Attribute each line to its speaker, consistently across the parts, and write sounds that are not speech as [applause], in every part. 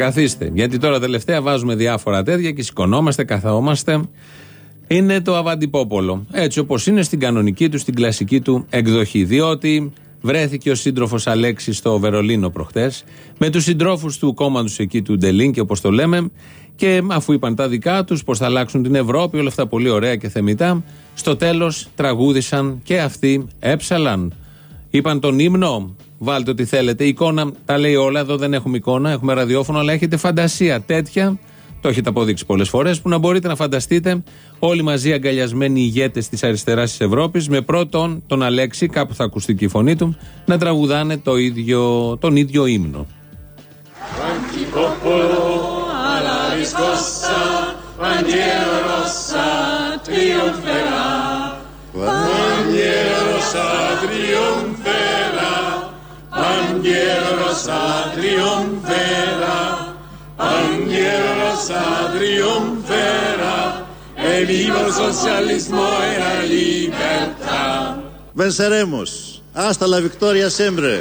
Speaker 1: Ξανακαθίστε. Γιατί τώρα τελευταία βάζουμε διάφορα τέτοια και σηκωνόμαστε, καθόμαστε. Είναι το Αβαντιπόπολο. Έτσι όπως είναι στην κανονική του, στην κλασική του εκδοχή. Διότι βρέθηκε ο σύντροφος Αλέξης στο Βερολίνο προχθέ με τους συντρόφους του κόμματος εκεί του Ντελίν και όπως το λέμε. Και αφού είπαν τα δικά τους, πώς θα αλλάξουν την Ευρώπη, όλα αυτά πολύ ωραία και θεμητά, στο τέλος τραγούδισαν και αυτοί έψαλαν. Είπαν τον ύμνο, βάλτε ό,τι θέλετε. Η εικόνα τα λέει όλα. Εδώ δεν έχουμε εικόνα, έχουμε ραδιόφωνο, αλλά έχετε φαντασία τέτοια. Το έχετε αποδείξει πολλές φορές. Που να μπορείτε να φανταστείτε όλοι μαζί αγκαλιασμένοι ηγέτες της αριστεράς της Ευρώπης, με πρώτον τον Αλέξη, κάπου θα ακουστεί και η φωνή του, να τραγουδάνε το ίδιο, τον ίδιο ύμνο.
Speaker 2: E viva el socialismo y la libertad. Venceremos. Hasta la victoria siempre. [laughs]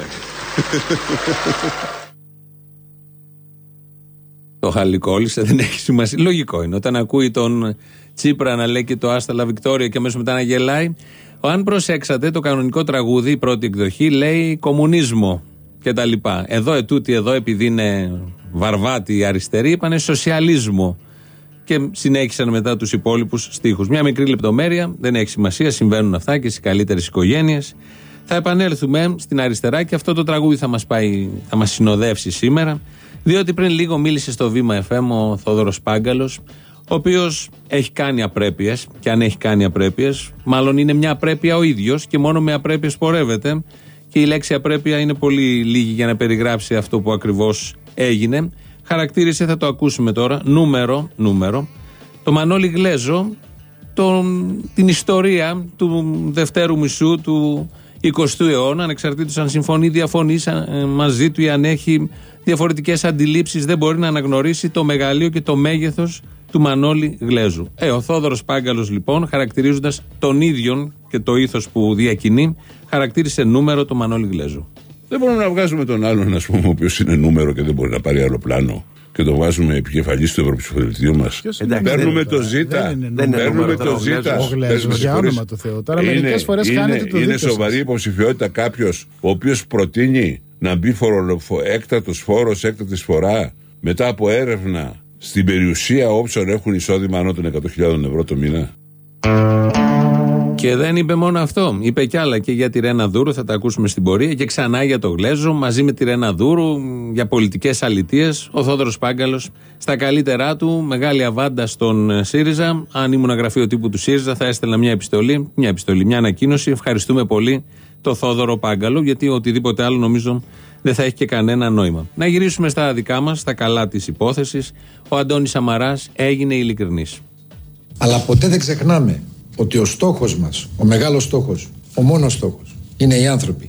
Speaker 1: Το χαλικόλησε, δεν έχει σημασία. Λογικό είναι. Όταν ακούει τον Τσίπρα να λέει και το Άστα Λα Βικτόρια και αμέσως μετά να γελάει. Αν προσέξατε, το κανονικό τραγούδι, η πρώτη εκδοχή, λέει κομμουνίσμο και τα λοιπά. Εδώ ετούτοι, εδώ επειδή είναι βαρβάτη αριστερή, είπανε σοσιαλίσμο και συνέχισαν μετά τους υπόλοιπους στίχους. Μια μικρή λεπτομέρεια, δεν έχει σημασία, συμβαίνουν αυτά και στις καλύτερες οικογένειες. Θα επανέλθουμε στην αριστερά και αυτό το τραγούδι θα μας πάει, θα μας συνοδεύσει σήμερα. Διότι πριν λίγο μίλησε στο βήμα FM ο Θόδωρος Πάγκαλος, ο οποίος έχει κάνει απρέπειες. Και αν έχει κάνει απρέπειες, μάλλον είναι μια απρέπεια ο ίδιος και μόνο με απρέπειες πορεύεται. Και η λέξη απρέπεια είναι πολύ λίγη για να περιγράψει αυτό που ακριβώς έγινε. Χαρακτήρισε, θα το ακούσουμε τώρα, νούμερο, νούμερο, το Μανώλη Γλέζο, τον, την ιστορία του δευτέρου μισού του 20ου αιώνα, ανεξαρτήτως αν συμφωνεί, διαφωνεί ε, μαζί του ή αν έχει διαφορετικές αντιλήψεις, δεν μπορεί να αναγνωρίσει το μεγαλείο και το μέγεθος του Μανώλη Γλέζου. Ε, ο Θόδωρος Πάγκαλος λοιπόν, χαρακτηρίζοντας τον ίδιο και το ήθος που διακινεί, χαρακτήρισε νούμερο το Μανώλη Γλέζου.
Speaker 3: Δεν μπορούμε να βγάζουμε τον άλλον, ας πούμε, ο οποίος είναι νούμερο και δεν μπορεί να πάρει αεροπλάνο και το βάζουμε επικεφαλής του Ευρωψηφοδελτίου μας. Παίρνουμε το ζήτα. Παίρνουμε το ζήτα.
Speaker 4: Για όνομα του Θεού. Τώρα μερικές φορές χάνεται το
Speaker 3: Είναι σοβαρή υποψηφιότητα κάποιος ο οποίος προτείνει να μπει έκτατος φόρος, έκτατη φορά μετά από έρευνα στην περιουσία όποιων έχουν εισόδημα ανώ των 100.000 ευρώ το μήνα.
Speaker 1: Και δεν είπε μόνο αυτό. Είπε κι άλλα και για τη Ρένα Δούρου, θα τα ακούσουμε στην πορεία. Και ξανά για το Γλέζο, μαζί με τη Ρένα Δούρου, για πολιτικές αλητίες. Ο Θόδωρος Πάγκαλος στα καλύτερά του, μεγάλη αβάντα στον ΣΥΡΙΖΑ. Αν ήμουν γραφείο τύπου του ΣΥΡΙΖΑ, θα έστελνα μια επιστολή, μια επιστολή, μια ανακοίνωση. Ευχαριστούμε πολύ το Θόδωρο Πάγκαλο, γιατί οτιδήποτε άλλο νομίζω δεν θα έχει και κανένα νόημα. Να γυρίσουμε στα δικά μας, στα καλά της υπόθεσης. Ο Αντώνης Σαμαράς έγινε ειλικρινής.
Speaker 5: Αλλά ποτέ δεν ξεχνάμε ότι ο στόχος μας, ο μεγάλος στόχος, ο μόνος στόχος, είναι οι άνθρωποι.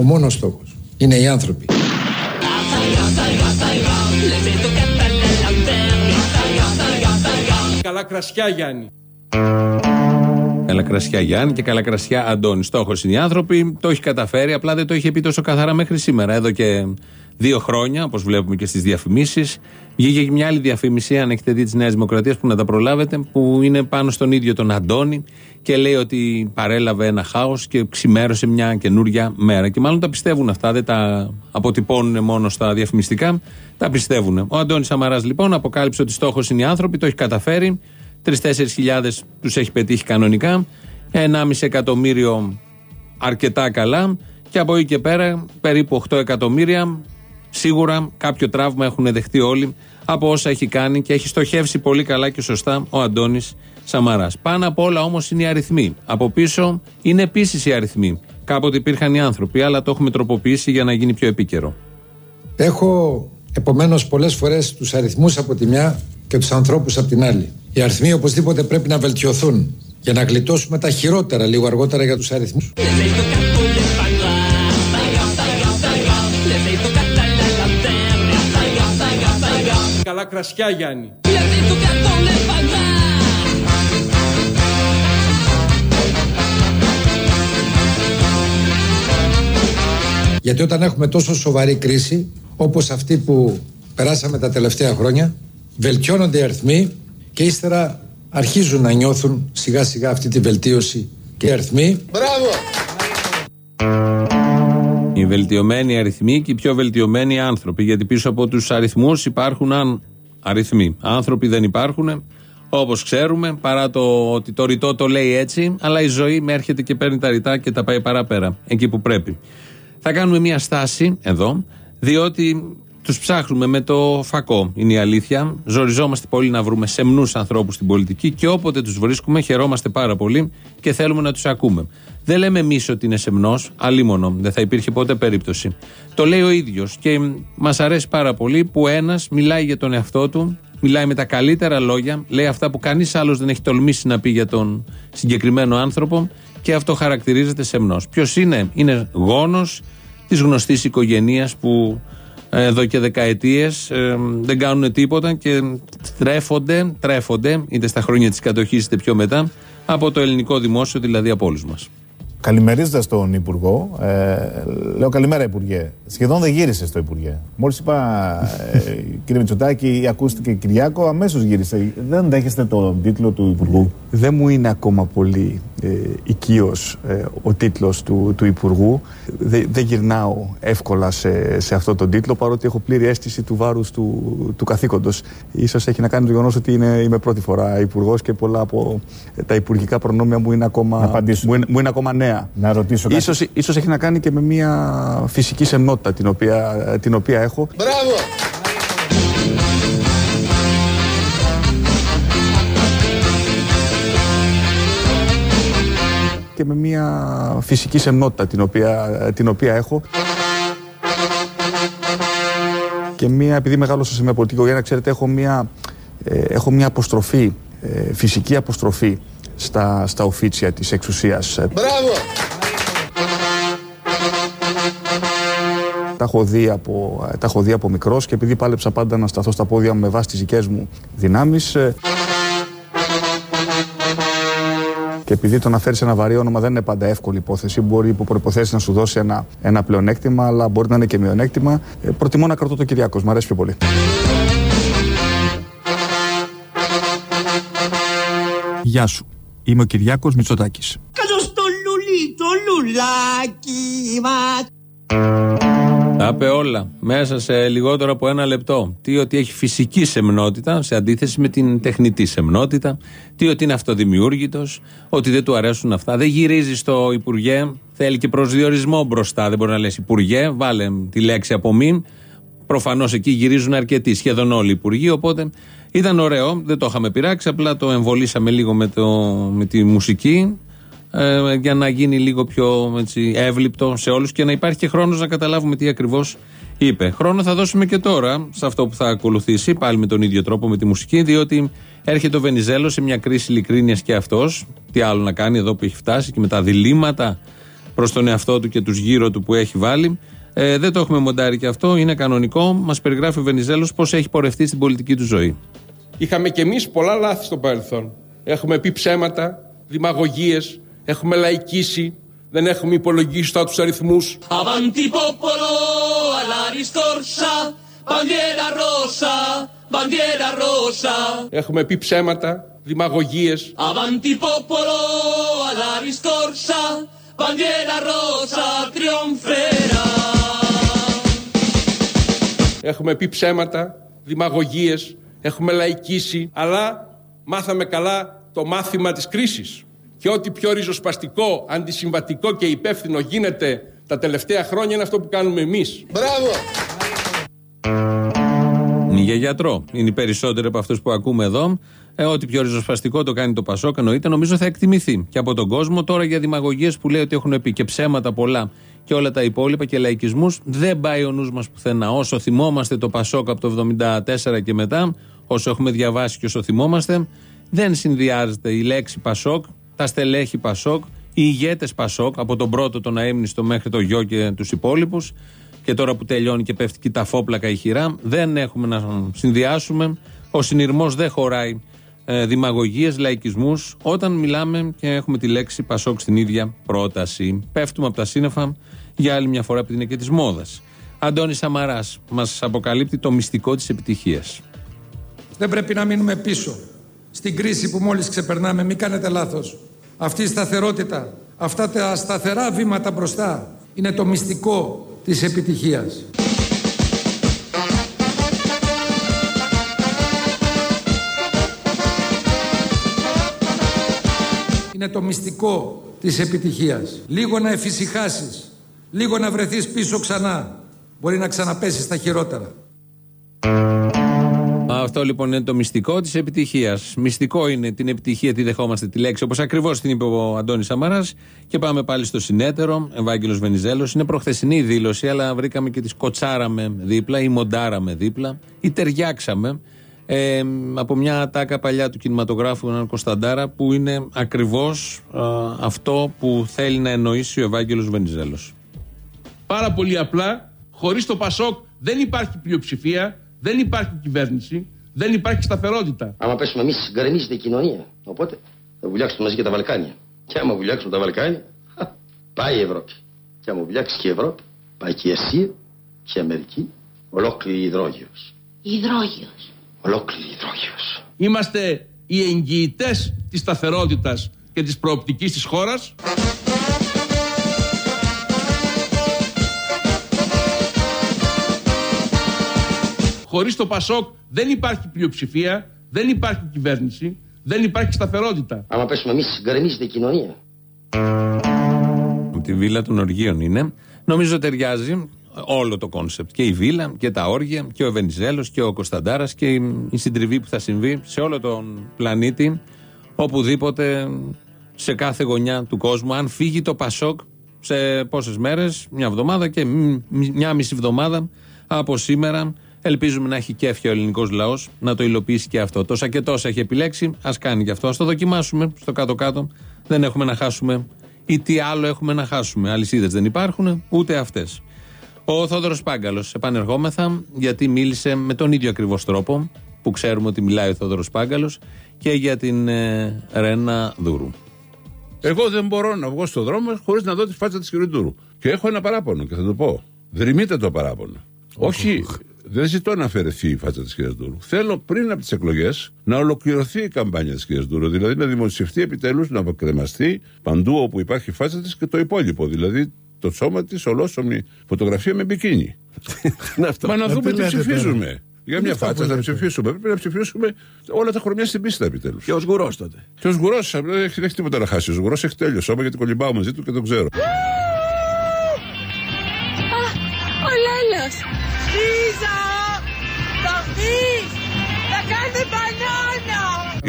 Speaker 5: Ο μόνος στόχος είναι οι άνθρωποι.
Speaker 6: Καλά κρασιά Γιάννη.
Speaker 1: Καλακρασιά Γιάννη και Καλακρασιά Αντώνη. Στόχος είναι οι άνθρωποι, το έχει καταφέρει, απλά δεν το έχει πει τόσο καθαρά μέχρι σήμερα. Εδώ και δύο χρόνια, όπως βλέπουμε και στις διαφημίσεις. Βγήκε και μια άλλη διαφήμιση, αν έχετε δει της Νέας Δημοκρατίας, που να τα προλάβετε, που είναι πάνω στον ίδιο τον Αντώνη και λέει ότι παρέλαβε ένα χάος και ξημέρωσε μια καινούρια μέρα. Και μάλλον τα πιστεύουν αυτά, δεν τα αποτυπώνουν μόνο στα διαφημιστικά, τα πιστεύουν. Ο Αντώνης Σαμαράς λοιπόν αποκάλυψε ότι στόχος είναι οι άνθρωποι, το έχει καταφέρει. Τρει-τέσσερι χιλιάδες τους έχει πετύχει κανονικά. Ένα,5 εκατομμύριο αρκετά καλά. Και από εκεί και πέρα περίπου 8 εκατομμύρια. Σίγουρα κάποιο τραύμα έχουν δεχτεί όλοι από όσα έχει κάνει και έχει στοχεύσει πολύ καλά και σωστά ο Αντώνης Σαμαράς. Πάνω απ' όλα όμως είναι οι αριθμοί. Από πίσω είναι επίσης οι αριθμοί. Κάποτε υπήρχαν οι άνθρωποι, αλλά το έχουμε τροποποιήσει για να γίνει πιο επίκαιρο.
Speaker 5: Έχω επομένως πολλές φορές τους αριθμούς από τη μια και τους ανθρώπους από την άλλη. Οι αριθμοί οπωσδήποτε πρέπει να βελτιωθούν για να γλιτώσουμε τα χειρότερα λίγο αργότερα για τους αριθμούς.
Speaker 6: Καλά κρασιά Γιάννη.
Speaker 5: Γιατί όταν έχουμε τόσο σοβαρή κρίση όπως αυτή που περάσαμε τα τελευταία χρόνια βελτιώνονται οι αριθμοί και ύστερα αρχίζουν να νιώθουν σιγά σιγά αυτή τη βελτίωση και οι αριθμοί. Μπράβο!
Speaker 1: Οι βελτιωμένοι αριθμοί και οι πιο βελτιωμένοι άνθρωποι. Γιατί πίσω από τους αριθμούς υπάρχουν αν... αριθμοί. Άνθρωποι δεν υπάρχουν, όπως ξέρουμε, παρά το ότι το ρητό το λέει έτσι, αλλά η ζωή με έρχεται και παίρνει τα ρητά και τα πάει παραπέρα, εκεί που πρέπει. Θα κάνουμε μια στάση εδώ, διότι τους ψάχνουμε με το φακό. Είναι η αλήθεια. Ζοριζόμαστε πολύ να βρούμε σεμνούς ανθρώπους στην πολιτική και όποτε τους βρίσκουμε χαιρόμαστε πάρα πολύ και θέλουμε να τους ακούμε. Δεν λέμε εμείς ότι είναι σεμνός, αλίμονο. Δεν θα υπήρχε ποτέ περίπτωση. Το λέει ο ίδιος και μας αρέσει πάρα πολύ που ένας μιλάει για τον εαυτό του, μιλάει με τα καλύτερα λόγια, λέει αυτά που κανείς άλλος δεν έχει τολμήσει να πει για τον συγκεκριμένο άνθρωπο και αυτό χαρακτηρίζεται σεμνός. Ποιος είναι, είναι γόνος της γνωστής οικογένειας που εδώ και δεκαετίες ε, δεν κάνουν τίποτα και τρέφονται, τρέφονται είτε στα χρόνια της κατοχής είτε πιο μετά από το ελληνικό δημόσιο, δηλαδή από όλους μας.
Speaker 7: Καλημερίζοντας τον Υπουργό, ε, λέω καλημέρα Υπουργέ. Σχεδόν δεν γύρισε στο Υπουργέ. Μόλις είπα, ε, [laughs] κύριε Μητσοτάκη, ακούστηκε Κυριάκο, αμέσως γύρισε. Δεν δέχεστε τον τίτλο του Υπουργού;
Speaker 8: Δεν μου είναι ακόμα πολύ ε, οικείος ε, ο τίτλος του, του Υπουργού. δεν γυρνάω εύκολα σε, σε αυτό τον τίτλο, παρότι έχω πλήρη αίσθηση του βάρους του, του καθήκοντος. σω έχει να κάνει το γεγονός ότι είναι, είμαι πρώτη φορά Υπουργός και πολλά από τα υπουργικά προνόμια μου είναι ακόμα, μου είναι, μου είναι ακόμα νέα.
Speaker 7: Να ρωτήσω κάτι.
Speaker 8: Ίσως, ίσως έχει να κάνει και με μια φυσική σεμνότητα την οποία, την οποία έχω.
Speaker 2: Μπράβο!
Speaker 8: Και με μια φυσική σεμνότητα την οποία, την οποία έχω. Και μια, επειδή μεγάλωσα σε μια πολιτική οικογένεια, ξέρετε, έχω μια, ε, έχω μια αποστροφή, ε, φυσική αποστροφή στα, στα οφίτσια της εξουσίας.
Speaker 2: Μπράβο!
Speaker 8: Τα έχω, δει από, τα έχω δει από μικρός και επειδή πάλεψα πάντα να σταθώ στα πόδια μου με βάση τις δικές μου δυνάμεις ε, και επειδή το να φέρεις ένα βαρύ όνομα δεν είναι πάντα εύκολη υπόθεση, μπορεί υπό προποθέσει να σου δώσει ένα, ένα πλεονέκτημα, αλλά μπορεί να είναι και μειονέκτημα. Ε, προτιμώ να κρατώ το Κυριάκος, μου αρέσει πιο πολύ. Γεια σου. Είμαι ο Κυριάκος Μητσοτάκης.
Speaker 2: Καλώς το λουλί, το λουλάκι μας.
Speaker 1: Τα είπε όλα μέσα σε λιγότερο από ένα λεπτό. Τι ότι έχει φυσική σεμνότητα σε αντίθεση με την τεχνητή σεμνότητα. Τι ότι είναι αυτοδημιούργητος. Ότι δεν του αρέσουν αυτά. Δεν γυρίζει στο Υπουργέ. Θέλει και προσδιορισμό μπροστά. Δεν μπορεί να λες Υπουργέ. Βάλε τη λέξη από μην. Προφανώς εκεί γυρίζουν αρκετοί, σχεδόν όλοι οι υπουργοί. Οπότε ήταν ωραίο, δεν το είχαμε πειράξει. Απλά το εμβολήσαμε λίγο με, το, με τη μουσική ε, για να γίνει λίγο πιο έτσι, εύληπτο σε όλους και να υπάρχει και χρόνος να καταλάβουμε τι ακριβώς είπε. Χρόνο θα δώσουμε και τώρα σε αυτό που θα ακολουθήσει, πάλι με τον ίδιο τρόπο με τη μουσική, διότι έρχεται ο Βενιζέλο σε μια κρίση ειλικρίνειας και αυτός. Τι άλλο να κάνει εδώ που έχει φτάσει και με τα διλήμματα προς τον εαυτό του και τους γύρω του που έχει βάλει. Ε, δεν το έχουμε μοντάρει και αυτό, είναι κανονικό. Μας περιγράφει ο Βενιζέλος πώς έχει πορευτεί στην πολιτική του ζωή.
Speaker 6: Είχαμε κι εμείς πολλά λάθη στο παρελθόν. Έχουμε πει ψέματα, δημαγωγίες, έχουμε λαϊκίσει, δεν έχουμε υπολογίσει τους αριθμούς.
Speaker 2: Avanti popolo alla riscorsa, bandiera rosa, bandiera rosa.
Speaker 6: Έχουμε πει ψέματα, δημαγωγίες.
Speaker 2: Avanti popolo alla riscorsa, bandiera rosa trionferà.
Speaker 6: Έχουμε πει ψέματα, δημαγωγίες, έχουμε λαϊκίσει, αλλά μάθαμε καλά το μάθημα της κρίσης. Και ό,τι πιο ριζοσπαστικό, αντισυμβατικό και υπεύθυνο γίνεται τα τελευταία χρόνια είναι αυτό που κάνουμε εμείς.
Speaker 2: Μπράβο!
Speaker 1: Είναι για γιατρό. Είναι οι περισσότεροι από αυτούς που ακούμε εδώ. Ε, ό,τι πιο ριζοσπαστικό το κάνει το Πασόκ, εννοείται, νομίζω θα εκτιμηθεί και από τον κόσμο. Τώρα για δημαγωγίες που λέει ότι έχουν πει και ψέματα πολλά και όλα τα υπόλοιπα και λαϊκισμούς, δεν πάει ο νους μας πουθενά. Όσο θυμόμαστε το Πασόκ από το 1974 και μετά, όσο έχουμε διαβάσει και όσο θυμόμαστε, δεν συνδυάζεται η λέξη Πασόκ, τα στελέχη Πασόκ, οι ηγέτες Πασόκ, από τον πρώτο τον αέμνηστο μέχρι το γιο και τους υπόλοιπους και τώρα που τελειώνει και πέφτει και τα φόπλακα η χειρά, δεν έχουμε να συνδυάσουμε. Ο συνειρμός δεν χωράει ε, δημαγωγίες, λαϊκισμούς, όταν μιλάμε και έχουμε τη λέξη Πασόκ στην ίδια πρόταση. Πέφτουμε από τα σύννεφα για άλλη μια φορά επειδή είναι και της μόδας. Αντώνη Σαμαράς μας αποκαλύπτει το μυστικό της επιτυχίας.
Speaker 5: Δεν πρέπει να μείνουμε πίσω στην κρίση που μόλις ξεπερνάμε. Μην κάνετε λάθος. Αυτή η σταθερότητα, αυτά τα σταθερά βήματα μπροστά είναι το μυστικό της επιτυχίας. Είναι το μυστικό της επιτυχίας. Λίγο να εφησυχάσεις, λίγο να βρεθείς πίσω ξανά. Μπορεί να ξαναπέσεις στα χειρότερα.
Speaker 1: Αυτό λοιπόν είναι το μυστικό της επιτυχίας. Μυστικό είναι την επιτυχία, τι δεχόμαστε τη λέξη, όπως ακριβώς την είπε ο Αντώνης Σαμαράς. Και πάμε πάλι στο συνέτερο, Ευάγγελος Βενιζέλος. Είναι προχθεσινή η δήλωση, αλλά βρήκαμε και τη σκοτσάραμε δίπλα ή μοντάραμε δίπλα ή ταιριάξαμε. Ε, από μια τάκα παλιά του κινηματογράφου, έναν Κωνσταντάρα, που είναι ακριβώς αυτό που θέλει να εννοήσει ο Ευάγγελος Βενιζέλος.
Speaker 6: Πάρα πολύ απλά, χωρίς το Πασόκ δεν υπάρχει πλειοψηφία δεν υπάρχει κυβέρνηση, δεν υπάρχει σταθερότητα.
Speaker 9: Άμα πέσουμε εμείς, γκρεμίζεται η κοινωνία. Οπότε θα βουλιάξουμε μαζί και τα Βαλκάνια. Και άμα βουλιάξουμε τα Βαλκάνια, πάει η Ευρώπη. Και άμα βουλιάξει και η Ευρώπη, πάει και η Ασία και η Αμερική, ολόκληρη υδρόγειος.
Speaker 10: Υδρόγειος.
Speaker 9: Ολόκληρη υδρόγειο.
Speaker 6: Είμαστε οι εγγυητές της σταθερότητας και της προοπτικής της χώρας. Χωρίς το Πασόκ δεν υπάρχει πλειοψηφία, δεν υπάρχει κυβέρνηση, δεν υπάρχει σταθερότητα.
Speaker 9: Άμα πέσουμε εμείς, γκρεμίζεται η κοινωνία.
Speaker 1: Τη βίλα των οργείων είναι. Νομίζω ταιριάζει όλο το κόνσεπτ. Και η βίλα και τα όργια και ο Βενιζέλος και ο Κωνσταντάρας και η συντριβή που θα συμβεί σε όλο τον πλανήτη, οπουδήποτε, σε κάθε γωνιά του κόσμου. Αν φύγει το Πασόκ σε πόσες μέρες, μια εβδομάδα και μια μισή εβδομάδα από σήμερα Ελπίζουμε να έχει κέφια ο ελληνικός λαός να το υλοποιήσει και αυτό. Τόσα και τόσα έχει επιλέξει, ας κάνει και αυτό. Ας το δοκιμάσουμε στο κάτω-κάτω. Δεν έχουμε να χάσουμε ή τι άλλο έχουμε να χάσουμε. Αλυσίδες δεν υπάρχουν, ούτε αυτές. Ο Θόδωρος Πάγκαλος, επανερχόμεθα, γιατί μίλησε με τον ίδιο ακριβώς τρόπο που ξέρουμε ότι μιλάει ο Θόδωρος Πάγκαλος και για την ε, Ρένα Δούρου.
Speaker 3: Εγώ δεν μπορώ να βγω στον δρόμο χωρίς να δω τη φάτσα της κ. Δούρου. Και έχω ένα παράπονο και θα το πω. Δρυμείτε το παράπονο. Όχι δεν ζητώ να αφαιρεθεί η φάτσα της κυρία Δούρου. Θέλω πριν από τις εκλογές να ολοκληρωθεί η καμπάνια της κυρία Δούρου. Δηλαδή να δημοσιευτεί επιτέλους, να αποκρεμαστεί παντού όπου υπάρχει φάτσα της και το υπόλοιπο. Δηλαδή το σώμα της, ολόσωμη φωτογραφία με μπικίνι. Μα να δούμε τι ψηφίζουμε. Για μια φάτσα θα ψηφίσουμε. Πρέπει να ψηφίσουμε όλα τα χρονιά στην πίστα επιτέλους.
Speaker 1: Και ως γουρός τότε.
Speaker 3: Και ως γουρός, δεν έχει τίποτα να χάσει. Ο γουρός έχει τέλειο σώμα γιατί κολυμπάω μαζί του και τον ξέρω.
Speaker 10: Ο Λέλος!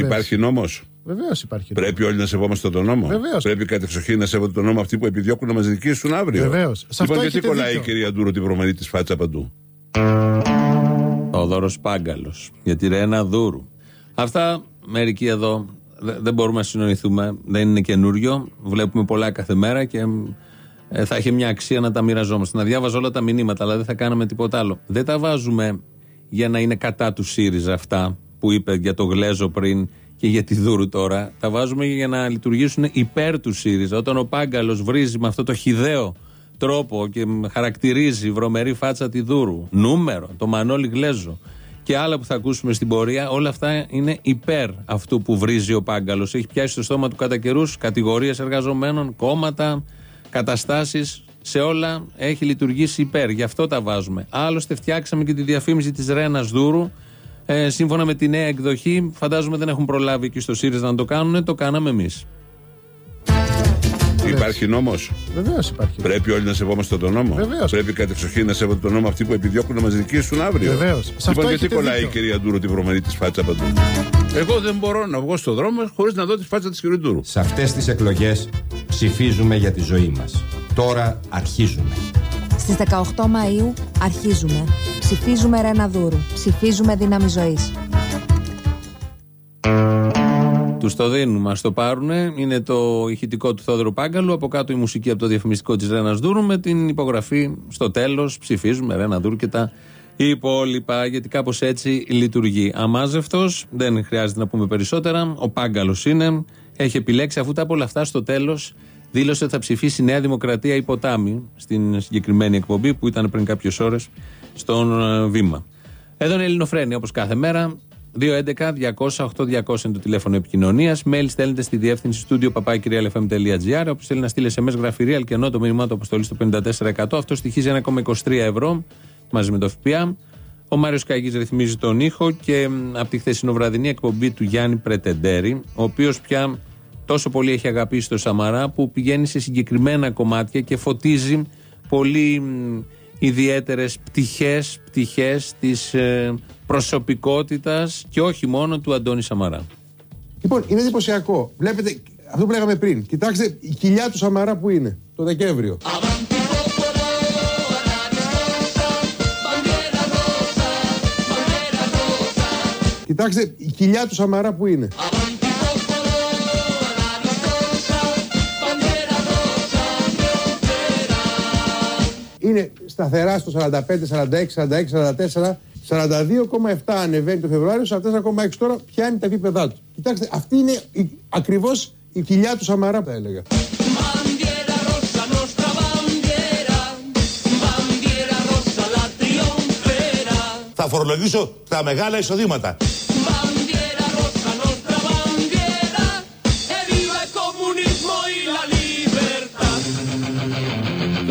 Speaker 10: Μπανάνα!
Speaker 3: Υπάρχει νόμος;
Speaker 4: Βεβαίως υπάρχει.
Speaker 3: Πρέπει όλοι να σεβόμαστε τον νόμο;
Speaker 4: Βεβαίως.
Speaker 3: Πρέπει κάτι εξοχή να σέβονται τον νόμο αυτοί που επιδιώκουν να μας δικήσουν αύριο;
Speaker 4: Βεβαίως.
Speaker 3: Λοιπόν, γιατί κολλάει η κυρία Ντούρο την προμονή της φάτσα παντού;
Speaker 1: Ο Δώρος Πάγκαλος. Για τη Ρένα Δούρου. Αυτά μερικοί εδώ δεν μπορούμε να συνοηθούμε. Δεν είναι καινούριο. Βλέπουμε πολλά κάθε μέρα και ε, θα έχει μια αξία να τα μοιραζόμαστε. Να διάβαζω όλα τα μηνύματα, αλλά δεν θα κάναμε τίποτα άλλο. Δεν τα βάζουμε για να είναι κατά του ΣΥΡΙΖΑ αυτά που είπε για το Γλέζο πριν και για τη Δούρου τώρα. Τα βάζουμε για να λειτουργήσουν υπέρ του ΣΥΡΙΖΑ. Όταν ο Πάγκαλος βρίζει με αυτό το χιδαίο τρόπο και χαρακτηρίζει βρωμερή φάτσα τη Δούρου, νούμερο, το Μανώλη Γλέζο και άλλα που θα ακούσουμε στην πορεία, όλα αυτά είναι υπέρ αυτού που βρίζει ο Πάγκαλος. Έχει πιάσει στο στόμα του κατά καιρούς κατηγορίες εργαζομένων, κόμματα, καταστάσεις. Σε όλα έχει λειτουργήσει υπέρ. Γι' αυτό τα βάζουμε. Άλλωστε, φτιάξαμε και τη διαφήμιση της Ρένας Δούρου. Ε, σύμφωνα με τη νέα εκδοχή, φαντάζομαι δεν έχουν προλάβει εκεί στο ΣΥΡΙΖΑ να το κάνουν, το κάναμε εμείς.
Speaker 3: Υπάρχει νόμος;
Speaker 4: Βεβαίως υπάρχει.
Speaker 3: Πρέπει όλοι να σεβόμαστε τον νόμο;
Speaker 4: Βεβαίως.
Speaker 3: Πρέπει κατεξοχήν να σέβονται τον νόμο αυτοί που επιδιώκουν να μας δικήσουν αύριο;
Speaker 4: Βεβαίως.
Speaker 3: Λοιπόν, γιατί κολλάει η κυρία Ντούρο την προμονή της φάτσα παντού; Εγώ δεν μπορώ να βγω στον δρόμο χωρίς να δω τη φάτσα της κυρίας Ντούρου.
Speaker 11: Σε αυτές τις εκλογές ψηφίζουμε για τη ζωή μας. Τώρα αρχίζουμε.
Speaker 12: Στις 18 Μαΐου αρχίζουμε. Ψηφίζουμε Ρένα Δούρου. Ψηφίζουμε δύναμη ζωής.
Speaker 1: Τους Του το δίνουμε, α το πάρουν. Είναι το ηχητικό του Θόδωρου Πάγκαλου. Από κάτω η μουσική από το διαφημιστικό της Ρένας Δούρου. Με την υπογραφή στο τέλος. Ψηφίζουμε Ρένα Δούρου και τα υπόλοιπα. Γιατί κάπως έτσι λειτουργεί. Αμάζευτος, δεν χρειάζεται να πούμε περισσότερα. Ο Πάγκαλος είναι. Έχει επιλέξει αφού τα όλα αυτά στο τέλος δήλωσε ότι θα ψηφίσει Νέα Δημοκρατία η Ποτάμι στην συγκεκριμένη εκπομπή που ήταν πριν κάποιες ώρες στον ε, Βήμα. Εδώ είναι η Ελληνοφρένια όπως κάθε μέρα. 211-200-8200 είναι το τηλέφωνο επικοινωνίας. Mail στέλνετε στη διεύθυνση στούντιο παπάκυριαλεφm.gr. Όποιο θέλει να στείλει SMS γραφειρία, αλκενό το μήνυμά του αποστολής στο 54%. Αυτό στοιχίζει 1,23 ευρώ μαζί με το ΦΠΑ. Ο Μάριος Καγή ρυθμίζει τον ήχο και από τη χθεσινοβραδινή εκπομπή του Γιάννη Πρετεντέρη, ο οποίος πια τόσο πολύ έχει αγαπήσει το Σαμαρά που πηγαίνει σε συγκεκριμένα κομμάτια και φωτίζει πολύ ιδιαίτερες πτυχές, πτυχές της ε, προσωπικότητας και όχι μόνο του Αντώνη Σαμαρά.
Speaker 13: Λοιπόν, είναι εντυπωσιακό. Βλέπετε αυτό που λέγαμε πριν. Κοιτάξτε η κοιλιά του Σαμαρά που είναι το Δεκέμβριο. Κοιτάξτε η κοιλιά του Σαμαρά που είναι. Είναι σταθερά στο 45, 46, 46, 46, 44. 42,7 ανεβαίνει το Φεβρουάριο, 44,6 τώρα πιάνει τα επίπεδά του. Κοιτάξτε, αυτή είναι ακριβώς η κοιλιά του Σαμαρά, θα έλεγα.
Speaker 14: Θα φορολογήσω τα μεγάλα εισοδήματα.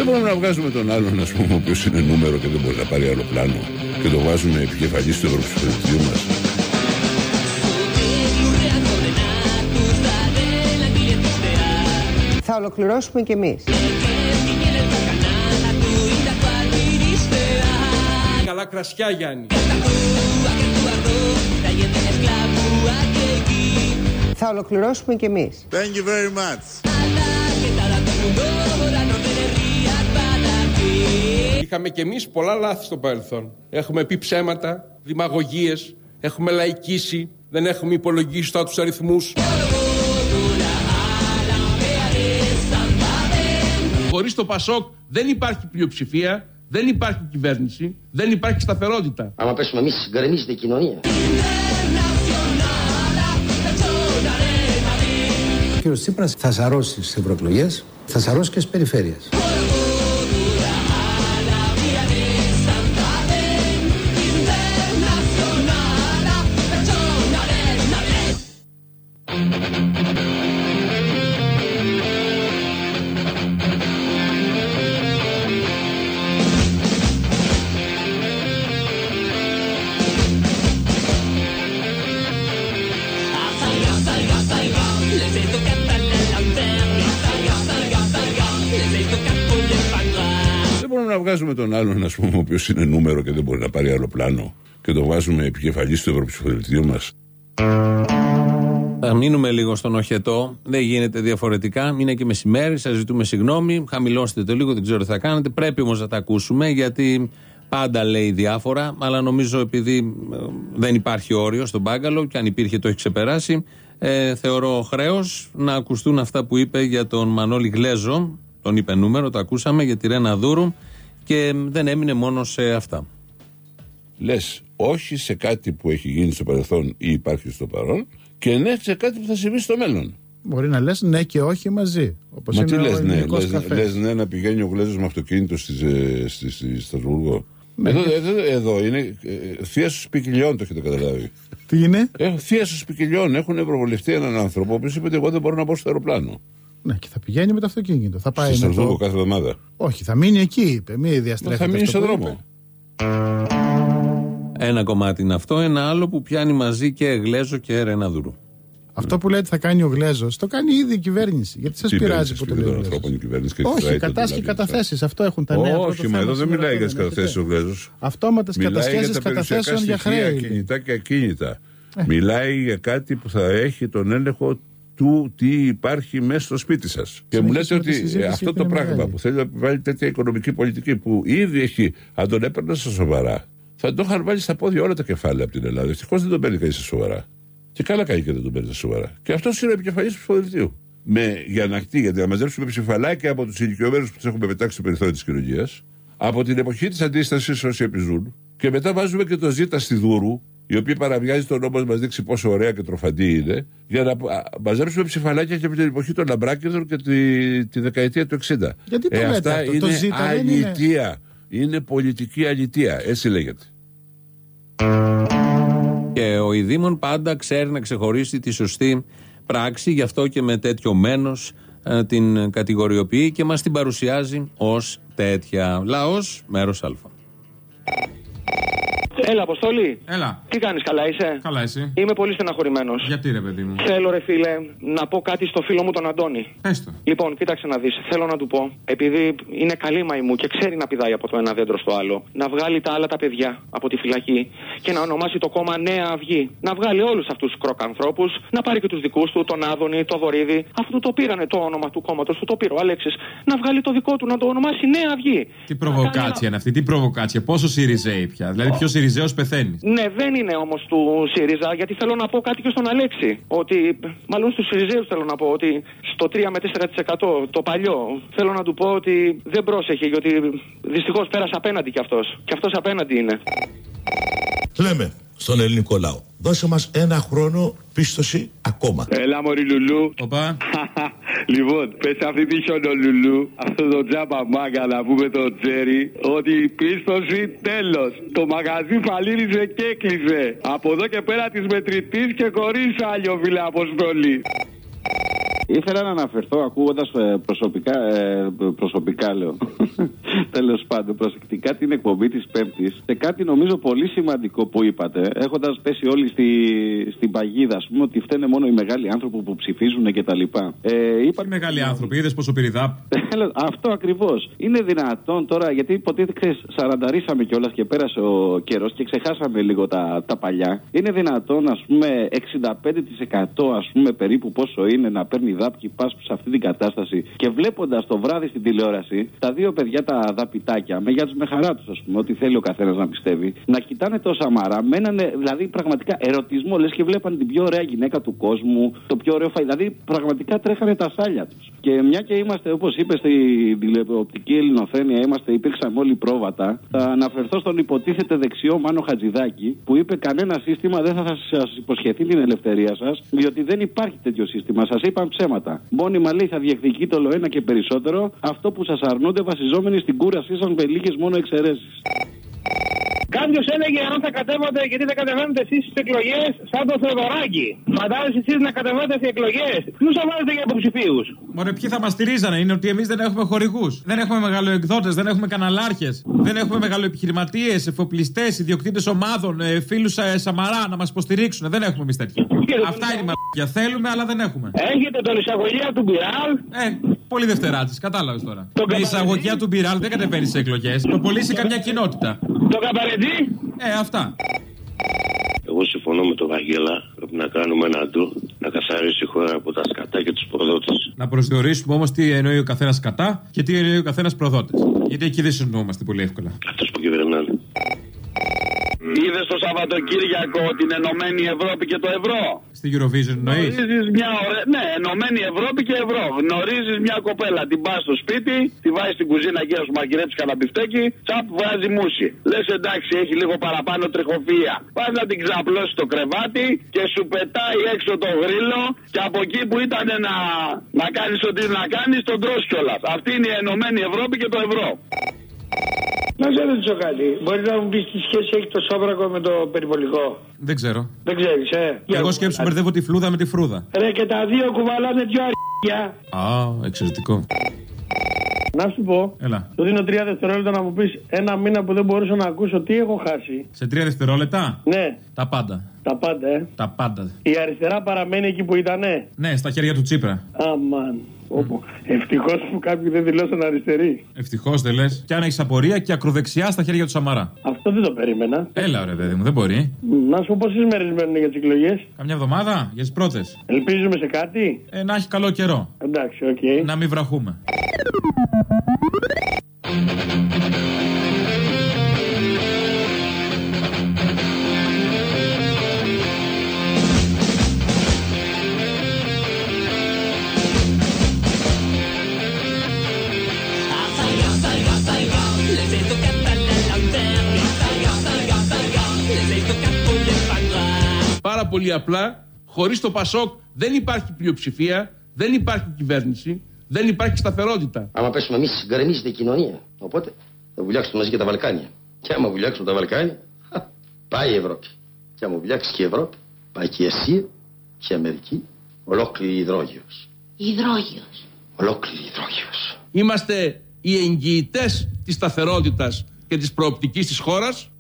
Speaker 3: Δεν μπορούμε να βγάζουμε τον άλλον, ας πούμε, ο οποίος είναι νούμερο και δεν μπορεί να πάρει άλλο πλάνο και το βάζουμε επικεφαλής στο Ευρωψηφοδελτίο μας.
Speaker 15: Θα ολοκληρώσουμε κι εμείς.
Speaker 6: Καλά κρασιά, Γιάννη.
Speaker 15: Θα ολοκληρώσουμε κι εμείς.
Speaker 2: Thank you very much.
Speaker 6: Είχαμε κι εμείς πολλά λάθη στο παρελθόν. Έχουμε πει ψέματα, δημαγωγίες, έχουμε λαϊκίσει, δεν έχουμε υπολογίσει σωστά τους αριθμούς. Χωρίς το Πασόκ δεν υπάρχει πλειοψηφία, δεν υπάρχει κυβέρνηση, δεν υπάρχει σταθερότητα.
Speaker 9: Άμα πέσουμε εμείς, γκρεμίζεται η κοινωνία.
Speaker 5: Ο κ. Τσίπρας θα σαρώσεις στις ευρωεκλογές, θα σαρώσεις και στις περιφέρειες.
Speaker 3: Μπορούμε να βγάζουμε τον άλλον, ας πούμε, ο οποίος είναι νούμερο και δεν μπορεί να πάρει άλλο πλάνο και το βάζουμε επικεφαλής στο Ευρωψηφοδελτίο μας.
Speaker 1: Θα μείνουμε λίγο στον οχετό. Δεν γίνεται διαφορετικά. Είναι και μεσημέρι. Σας ζητούμε συγγνώμη. Χαμηλώστε το λίγο. Δεν ξέρω τι θα κάνετε. Πρέπει όμως να τα ακούσουμε γιατί πάντα λέει διάφορα. Αλλά νομίζω επειδή ε, δεν υπάρχει όριο στον μπάγκαλο και αν υπήρχε το έχει ξεπεράσει. Ε, θεωρώ χρέος να ακουστούν αυτά που είπε για τον Μανώλη Γλέζο. Τον είπε νούμερο, το ακούσαμε για τη Ρένα Δούρου. Και δεν έμεινε μόνο σε αυτά.
Speaker 3: Λες, όχι σε κάτι που έχει γίνει στο παρελθόν ή υπάρχει στο παρόν, και ναι σε κάτι που θα συμβεί στο μέλλον.
Speaker 4: Μπορεί να λες ναι και όχι μαζί. Όπως
Speaker 3: Μα
Speaker 4: είναι
Speaker 3: τι
Speaker 4: ο
Speaker 3: λες ναι,
Speaker 4: ελληνικός
Speaker 3: λες,
Speaker 4: καφές.
Speaker 3: λες ναι να πηγαίνει ο Γλέζος με αυτοκίνητο στη, ε, στη, στη Στρασβούργο;
Speaker 4: Ναι.
Speaker 3: Εδώ, εδώ, εδώ είναι ε, θεία στου ποικιλιών, το έχετε καταλάβει.
Speaker 4: Τι είναι;
Speaker 3: Ε, θεία στου ποικιλιών. Έχουν ευρωβουλευτεί έναν άνθρωπο που είπε ότι εγώ δεν μπορώ να μπω στο αεροπλάνο.
Speaker 4: Ναι, και θα πηγαίνει με το αυτοκίνητο. Θα πάει
Speaker 3: Στη
Speaker 4: με
Speaker 3: Στρασβούργο
Speaker 4: το...
Speaker 3: κάθε εβδομάδα.
Speaker 4: Όχι, θα μείνει εκεί, είπε. Μην
Speaker 3: Μα
Speaker 4: διαστρέφεται.
Speaker 3: θα μείνει
Speaker 4: αυτό
Speaker 3: στον
Speaker 4: που
Speaker 3: δρόμο.
Speaker 4: είπε.
Speaker 1: Ένα κομμάτι είναι αυτό. Ένα άλλο που πιάνει μαζί και Γλέζο και Ρένα Δούρου.
Speaker 4: Αυτό που λέτε θα κάνει ο Γλέζος, το κάνει ήδη η κυβέρνηση. Γιατί σας
Speaker 3: Τι
Speaker 4: πειράζει
Speaker 3: παίρνεις
Speaker 4: που το
Speaker 3: σπίτι
Speaker 4: λέει.
Speaker 3: των
Speaker 4: ο Γλέζος;
Speaker 3: ανθρώπων η κυβέρνηση και
Speaker 4: Όχι,
Speaker 3: κοιτάει το
Speaker 4: κατάσχει
Speaker 3: δηλαδή.
Speaker 4: καταθέσεις. Αυτό έχουν τα νέα.
Speaker 3: Όχι, μα εδώ δεν μιλάει για τις καταθέσεις ο Γλέζος.
Speaker 4: Αυτόματες
Speaker 3: Μιλάει για
Speaker 4: κατασχέσεις
Speaker 3: τα περιουσιακά
Speaker 4: καταθέσεων για
Speaker 3: στοιχεία,
Speaker 4: χρέη.
Speaker 3: κινητά και ακίνητα.
Speaker 4: Ε.
Speaker 3: Μιλάει για κάτι που θα έχει τον έλεγχο του τι υπάρχει μέσα στο σπίτι σας. Και μου λέτε
Speaker 4: Συνεχίσουμε τη
Speaker 3: ότι
Speaker 4: συζήτηση
Speaker 3: ε, αυτό
Speaker 4: που
Speaker 3: το
Speaker 4: είναι
Speaker 3: πράγμα
Speaker 4: μεγάλη.
Speaker 3: που θέλει να επιβάλλει τέτοια οικονομική πολιτική που ήδη έχει, αν τον έπαιρνε στα σοβαρά, θα το είχαν βάλει στα πόδια όλα τα κεφάλαια από την Ελλάδα. Ευτυχώ δεν τον παίρνει κανείς στα σοβαρά. Και καλά κάνει και δεν τον παίρνει σοβαρά. Και αυτός είναι ο επικεφαλής του ψηφοδελτίου. Με, για να, τι, για να μαζέψουμε ψηφαλάκια από τους ηλικιωμένους που τους έχουμε πετάξει στο περιθώριο της κοινωνίας, από την εποχή της αντίστασης όσοι επιζούν, και μετά βάζουμε και το Ζήτα στη Δούρου, η οποία παραβιάζει τον νόμο να μας δείξει πόσο ωραία και τροφαντή είναι, για να α, μαζέψουμε ψηφαλάκια και από την εποχή των Λαμπράκηδων και τη, τη δεκαετία του 60.
Speaker 4: Γιατί το
Speaker 3: ε,
Speaker 4: λέτε
Speaker 3: αυτά
Speaker 4: αυτό,
Speaker 3: είναι
Speaker 4: το Ζήτα δεν είναι-
Speaker 3: αλητία. Είναι πολιτική αλητία. Έτσι λέγεται.
Speaker 1: Και ο Ιδήμων πάντα ξέρει να ξεχωρίσει τη σωστή πράξη, γι' αυτό και με τέτοιο μένος ε, την κατηγοριοποιεί και μας την παρουσιάζει ως τέτοια. Λαός, μέρος Α.
Speaker 16: Έλα, Αποστόλη.
Speaker 17: Έλα.
Speaker 16: Τι κάνεις, καλά είσαι;
Speaker 17: Καλά, εσύ.
Speaker 16: Είμαι πολύ στεναχωρημένος.
Speaker 17: Γιατί ρε παιδί μου;
Speaker 16: Θέλω, ρε φίλε, να πω κάτι στο φίλο μου τον Αντώνη.
Speaker 17: Πες το.
Speaker 16: Λοιπόν, κοίταξε να δεις. Θέλω να του πω, επειδή είναι καλή μαϊμού και ξέρει να πηδάει από το ένα δέντρο στο άλλο, να βγάλει τα άλλα τα παιδιά από τη φυλακή και να ονομάσει το κόμμα Νέα Αυγή. Να βγάλει όλους αυτούς τους κροκανθρώπου, να πάρει και τους δικούς του, τον Άδωνη, τον Βορύδη. Αυτό το πήρανε το όνομα του κόμματος του, το πήρε ο Αλέξης. Να βγάλει το δικό του, να το ονομάσει Νέα Αυγή.
Speaker 17: Τι προβοκάτσια είναι αυτή, τι προβοκάτσια, πόσο Σιριζέοι πια. Δηλαδή, πιο Σιριζέος πεθαίνει.
Speaker 16: Ναι, δεν είναι όμως του ΣΥΡΙΖΑ, γιατί θέλω να πω κάτι και στον Αλέξη. Ότι, μάλλον στους ΣΥΡΙΖΑΙΟΥ θέλω να πω, ότι στο 3 με 4% το παλιό, θέλω να του πω ότι δεν πρόσεχε, γιατί δυστυχώς πέρασε απέναντι κι αυτός. Και αυτός απέναντι είναι.
Speaker 14: Λέμε στον ελληνικό λαό. Δώσε μας ένα χρόνο πίστοση ακόμα.
Speaker 18: Έλα μωρή Λουλού.
Speaker 17: Οπα.
Speaker 18: Λοιπόν, πες αυτή τη χιονολουλού, αυτός το τζάμπα μάγκα να πούμε το Τζέρι, ότι η πίστοση τέλος. Το μαγαζί φαλήριζε και έκλεισε. Από εδώ και πέρα της μετρητής και χωρίς άλλο φίλε αποστολή.
Speaker 19: Ήθελα να αναφερθώ ακούγοντας προσωπικά, ε, προσωπικά λέω. [laughs] Τέλος πάντων, προσεκτικά την εκπομπή της Πέμπτης σε κάτι νομίζω πολύ σημαντικό που είπατε, έχοντας πέσει όλοι στη, στην παγίδα, ας πούμε, ότι φταίνε μόνο οι μεγάλοι άνθρωποι που ψηφίζουν κτλ. Ε, είπα...
Speaker 17: Τι μεγάλοι άνθρωποι, είδες πόσο πυρηδά; [laughs]
Speaker 19: Αυτό ακριβώς. Είναι δυνατόν τώρα, γιατί υποτίθεται ξέρεις, σαρανταρίσαμε κιόλας και πέρασε ο καιρός και ξεχάσαμε λίγο τα, τα παλιά. Είναι δυνατόν, ας πούμε, 65% ας πούμε περίπου πόσο είναι να παίρνει δάπκι πάσπου σε αυτή την κατάσταση και βλέποντας το βράδυ στην τηλεόραση τα δύο παιδιά τα δαπιτάκια, με για του με χαρά τους, ας πούμε, ό,τι θέλει ο καθένας να πιστεύει, να κοιτάνε το Σαμαρά, μένανε δηλαδή πραγματικά ερωτισμό, λες και βλέπαν την πιο ωραία γυναίκα του κόσμου, το πιο ωραίο φαϊ. Δηλαδή πραγματικά τρέχανε τα σάλια τους. Και μια και είμαστε, όπως είπες, στην τηλεοπτική ελληνοφρένεια, είμαστε, υπήρξαμε όλοι πρόβατα, θα αναφερθώ στον υποτίθεται δεξιό Μάνο Χατζηδάκη, που είπε κανένα σύστημα δεν θα σας υποσχεθεί την ελευθερία σας, διότι δεν υπάρχει τέτοιο σύστημα. Σας είπαν ψέματα. Μόνιμα λέει θα διεκδικεί το ένα και περισσότερο αυτό που σας αρνούνται βασιζόμενοι στην κούρασή σας με λίγες μόνο εξαιρέσεις.
Speaker 20: Κάποιος έλεγε αν θα κατέβατε, γιατί δεν κατεβαίνετε εσείς στις εκλογές σαν το Θεοδωράκι. Φαντάζεστε εσείς να κατεβαίνετε στι εκλογές. Ποιους θα βάλετε για υποψηφίους;
Speaker 17: Μωρέ, ποιοι θα μας στηρίζανε; Είναι ότι εμείς δεν έχουμε χορηγούς. Δεν έχουμε μεγαλοεκδότες, δεν έχουμε καναλάρχες. Δεν έχουμε μεγαλοεπιχειρηματίες, εφοπλιστές, ιδιοκτήτες ομάδων, ε, φίλους Σαμαρά να μας υποστηρίξουν. Δεν έχουμε εμείς τέτοια. Αυτά είναι η μαλακία. Θέλουμε, αλλά δεν έχουμε.
Speaker 20: Έχετε τον εισαγωγέα του Μπιράλ.
Speaker 17: Ε, πολύ δευτεράτη, κατάλαβες τώρα. Με εισαγωγέα του Μπιράλ δεν κατεβαίνεις σε εκλογές. Το πολύ σε καμιά κοινότητα.
Speaker 20: Το καπαρετζή.
Speaker 17: Ε, αυτά.
Speaker 21: Εγώ συμφωνώ με τον Βαγγέλα. Πρέπει να κάνουμε ένα ντου να καθαρίσει η χώρα από τα σκατά και τους προδότες.
Speaker 17: Να προσδιορίσουμε όμως τι εννοεί ο καθένας κατά και τι εννοεί ο καθένας προδότε. Γιατί εκεί δεν συνεννοούμαστε πολύ εύκολα.
Speaker 21: Αυτό που κυβερνάνε.
Speaker 18: Είδε το Σαββατοκύριακο την Ενωμένη Ευρώπη και το ευρώ.
Speaker 17: Στη Eurovision εννοείς;
Speaker 18: Γνωρίζεις μια ωραία. Ναι, Ενωμένη Ευρώπη και ευρώ. Γνωρίζεις μια κοπέλα, την πας στο σπίτι, τη βάζεις στην κουζίνα εκεί να σου μαγειρέψει κανένα μπιφτέκι, τσαπ βγάζει μουσι. Λες εντάξει, έχει λίγο παραπάνω τριχοφία. Πας να την ξαπλώσεις το κρεβάτι και σου πετάει έξω το γρίλο και από εκεί που ήταν να, να κάνεις ό,τι να κάνεις, τον τρώσει κιόλας. Αυτή είναι η Ενωμένη Ευρώπη και το ευρώ.
Speaker 20: Να σε ρωτήσω κάτι. Μπορείς να μου πεις τι σχέση έχει το Σόβρακο με το περιβολικό;
Speaker 17: Δεν ξέρω.
Speaker 20: Δεν ξέρεις, ε;
Speaker 17: Εγώ σκέψου μπερδεύω τη φλούδα με τη φρούδα.
Speaker 20: Ρε και τα δύο κουβαλάνε δυο αρχίδια.
Speaker 17: Α, εξαιρετικό.
Speaker 20: Να σου πω.
Speaker 17: Έλα.
Speaker 20: Του δίνω τρία δευτερόλεπτα να μου πεις ένα μήνα που δεν μπορούσα να ακούσω τι έχω χάσει.
Speaker 17: Σε τρία δευτερόλεπτα;
Speaker 20: Ναι.
Speaker 17: Τα πάντα.
Speaker 20: Τα πάντα, ε.
Speaker 17: Τα πάντα.
Speaker 20: Η αριστερά παραμένει εκεί που ήτανε.
Speaker 17: Ναι, στα χέρια του Τσίπρα.
Speaker 20: Αμάν. Όπου. Ευτυχώς που κάποιοι δεν δηλώσαν αριστεροί.
Speaker 17: Ευτυχώς δεν λες. Και αν έχεις απορία και ακροδεξιά στα χέρια του Σαμαρά.
Speaker 20: Αυτό δεν το περίμενα.
Speaker 17: Έλα, ρε παιδί μου, δεν μπορεί.
Speaker 20: Να σου πω πόσες μέρες μένουν για τις εκλογές.
Speaker 17: Καμιά εβδομάδα για τις πρώτες.
Speaker 20: Ελπίζουμε σε κάτι.
Speaker 17: Ε, να έχει καλό καιρό.
Speaker 20: Εντάξει, OK. Okay.
Speaker 17: Να μην βραχούμε.
Speaker 6: Πολύ απλά. Χωρίς το Πασόκ δεν υπάρχει πλειοψηφία, δεν υπάρχει κυβέρνηση, δεν υπάρχει σταθερότητα.
Speaker 9: Άμα πέσουμε εμείς, γκρεμίζεται η κοινωνία. Οπότε θα βουλιάξουν μαζί και τα Βαλκάνια. Και άμα βουλιάξουν τα Βαλκάνια, χα, πάει η Ευρώπη. Και άμα βουλιάξει και η Ευρώπη, πάει και η Ασία και η Αμερική, ολόκληρη η υδρόγειος.
Speaker 10: Υδρόγειος.
Speaker 9: Ολόκληρη η υδρόγειος.
Speaker 6: Είμαστε οι εγγυητές της σταθερότητας και της προοπτικής της χώρας.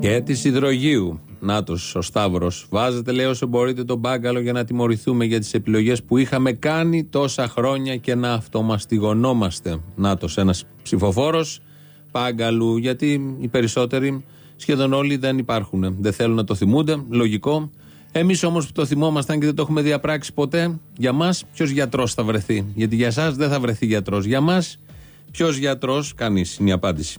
Speaker 1: Και της υδρογείου. Νάτος ο Σταύρος. Βάζετε, λέει, όσο μπορείτε τον μπάγκαλο για να τιμωρηθούμε για τις επιλογές που είχαμε κάνει τόσα χρόνια και να αυτομαστιγωνόμαστε. Νάτος ένας ψηφοφόρος πάγκαλου, γιατί οι περισσότεροι, σχεδόν όλοι, δεν υπάρχουν. Δεν θέλουν να το θυμούνται. Λογικό. Εμείς όμως που το θυμόμασταν και δεν το έχουμε διαπράξει ποτέ, για μας ποιος γιατρός θα βρεθεί. Γιατί για εσάς δεν θα βρεθεί γιατρός. Για μας ποιος γιατρός, κανείς είναι η απάντηση.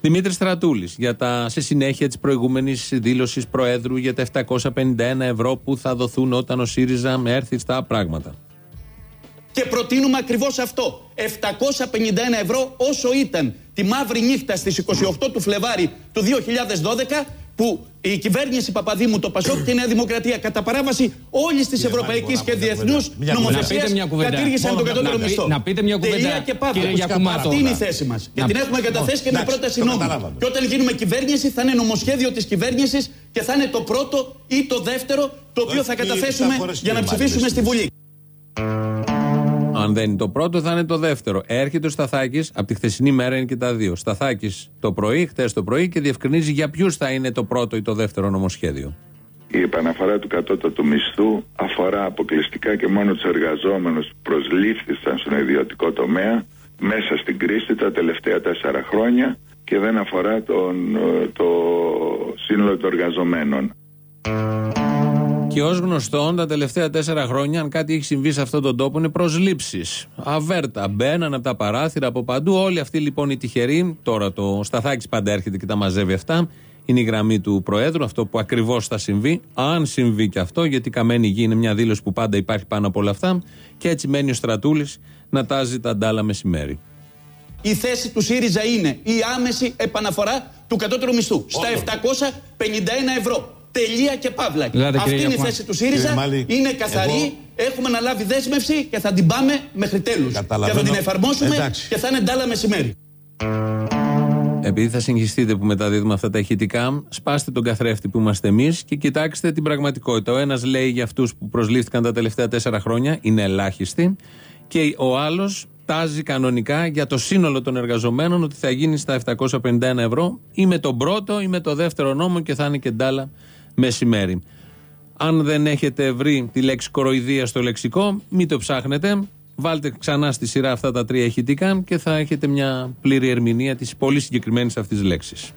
Speaker 1: Δημήτρης Στρατούλης, για τα, σε συνέχεια της προηγούμενης δήλωσης Προέδρου για τα 751 ευρώ που θα δοθούν όταν ο ΣΥΡΙΖΑ έρθει στα πράγματα.
Speaker 22: Και προτείνουμε ακριβώς αυτό. 751 ευρώ όσο ήταν τη μαύρη νύχτα στις 28 του Φλεβάρι του 2012 που η κυβέρνηση Παπαδήμου, το Πασόκ και η Νέα Δημοκρατία κατά παράβαση όλης της ευρωπαϊκής και διεθνούς νομοθεσίας κατήργησαν τον κατώτερο μισθό.
Speaker 23: Να πείτε μια κουβέντα.
Speaker 22: Τελεία και παύλα.
Speaker 23: κύριε Γιακουμάτο.
Speaker 22: Αυτή είναι η θέση μας; Και την έχουμε καταθέσει και με πρόταση νόμου. Και όταν γίνουμε κυβέρνηση θα είναι νομοσχέδιο της κυβέρνησης και θα είναι το πρώτο ή το δεύτερο το οποίο θα καταθέσουμε για να ψηφίσουμε στη Βουλή.
Speaker 1: Αν δεν είναι το πρώτο, θα είναι το δεύτερο. Έρχεται ο Σταθάκης, από τη χθεσινή μέρα είναι και τα δύο. Σταθάκης το πρωί, χθες το πρωί και διευκρινίζει για ποιους θα είναι το πρώτο ή το δεύτερο νομοσχέδιο.
Speaker 24: Η επαναφορά του κατώτατου μισθού αφορά αποκλειστικά και μόνο τους εργαζόμενους που προσλήφθησαν στον ιδιωτικό τομέα μέσα στην κρίση τα τελευταία τέσσερα χρόνια και δεν αφορά τον, ε, το σύνολο των εργαζομένων.
Speaker 1: Και ως γνωστόν, τα τελευταία τέσσερα χρόνια, αν κάτι έχει συμβεί σε αυτόν τον τόπο, είναι προσλήψεις. Αβέρτα. Μπαίναν από τα παράθυρα από παντού. Όλοι αυτοί λοιπόν οι τυχεροί, τώρα το Σταθάκη πάντα έρχεται και τα μαζεύει αυτά. Είναι η γραμμή του Προέδρου, αυτό που ακριβώς θα συμβεί. Αν συμβεί και αυτό, γιατί καμένη γη είναι μια δήλωση που πάντα υπάρχει πάνω από όλα αυτά. Και έτσι μένει ο Στρατούλης να τάζει τα ντάλα μεσημέρι.
Speaker 22: Η θέση του ΣΥΡΙΖΑ είναι η άμεση επαναφορά του κατώτερου μισθού στα 751 ευρώ. Τελεία και παύλα.
Speaker 23: Δηλαδή,
Speaker 22: Αυτή
Speaker 23: κύριε
Speaker 22: είναι η
Speaker 23: Γιακουμά-
Speaker 22: θέση του ΣΥΡΙΖΑ.
Speaker 23: Κύριε Μάλη,
Speaker 22: είναι καθαρή.
Speaker 23: εγώ-
Speaker 22: Έχουμε αναλάβει δέσμευση και θα την πάμε μέχρι τέλους. Και θα
Speaker 23: Καταλαβαίνω.
Speaker 22: την εφαρμόσουμε
Speaker 23: Εντάξει.
Speaker 22: και θα είναι ντάλα μεσημέρι.
Speaker 1: Επειδή θα συγχυστείτε που μεταδίδουμε αυτά τα ηχητικά, σπάστε τον καθρέφτη που είμαστε εμείς και κοιτάξτε την πραγματικότητα. Ο ένας λέει για αυτούς που προσλήφθηκαν τα τελευταία τέσσερα χρόνια, είναι ελάχιστοι, και ο άλλος τάζει κανονικά για το σύνολο των εργαζομένων ότι θα γίνει στα 751 ευρώ ή με τον πρώτο ή με το δεύτερο νόμο και θα είναι και ντάλα μεσημέρι. Αν δεν έχετε βρει τη λέξη κοροϊδία στο λεξικό, μην το ψάχνετε. Βάλτε ξανά στη σειρά αυτά τα τρία ηχητικά και θα έχετε μια πλήρη ερμηνεία της πολύ συγκεκριμένης αυτής λέξης.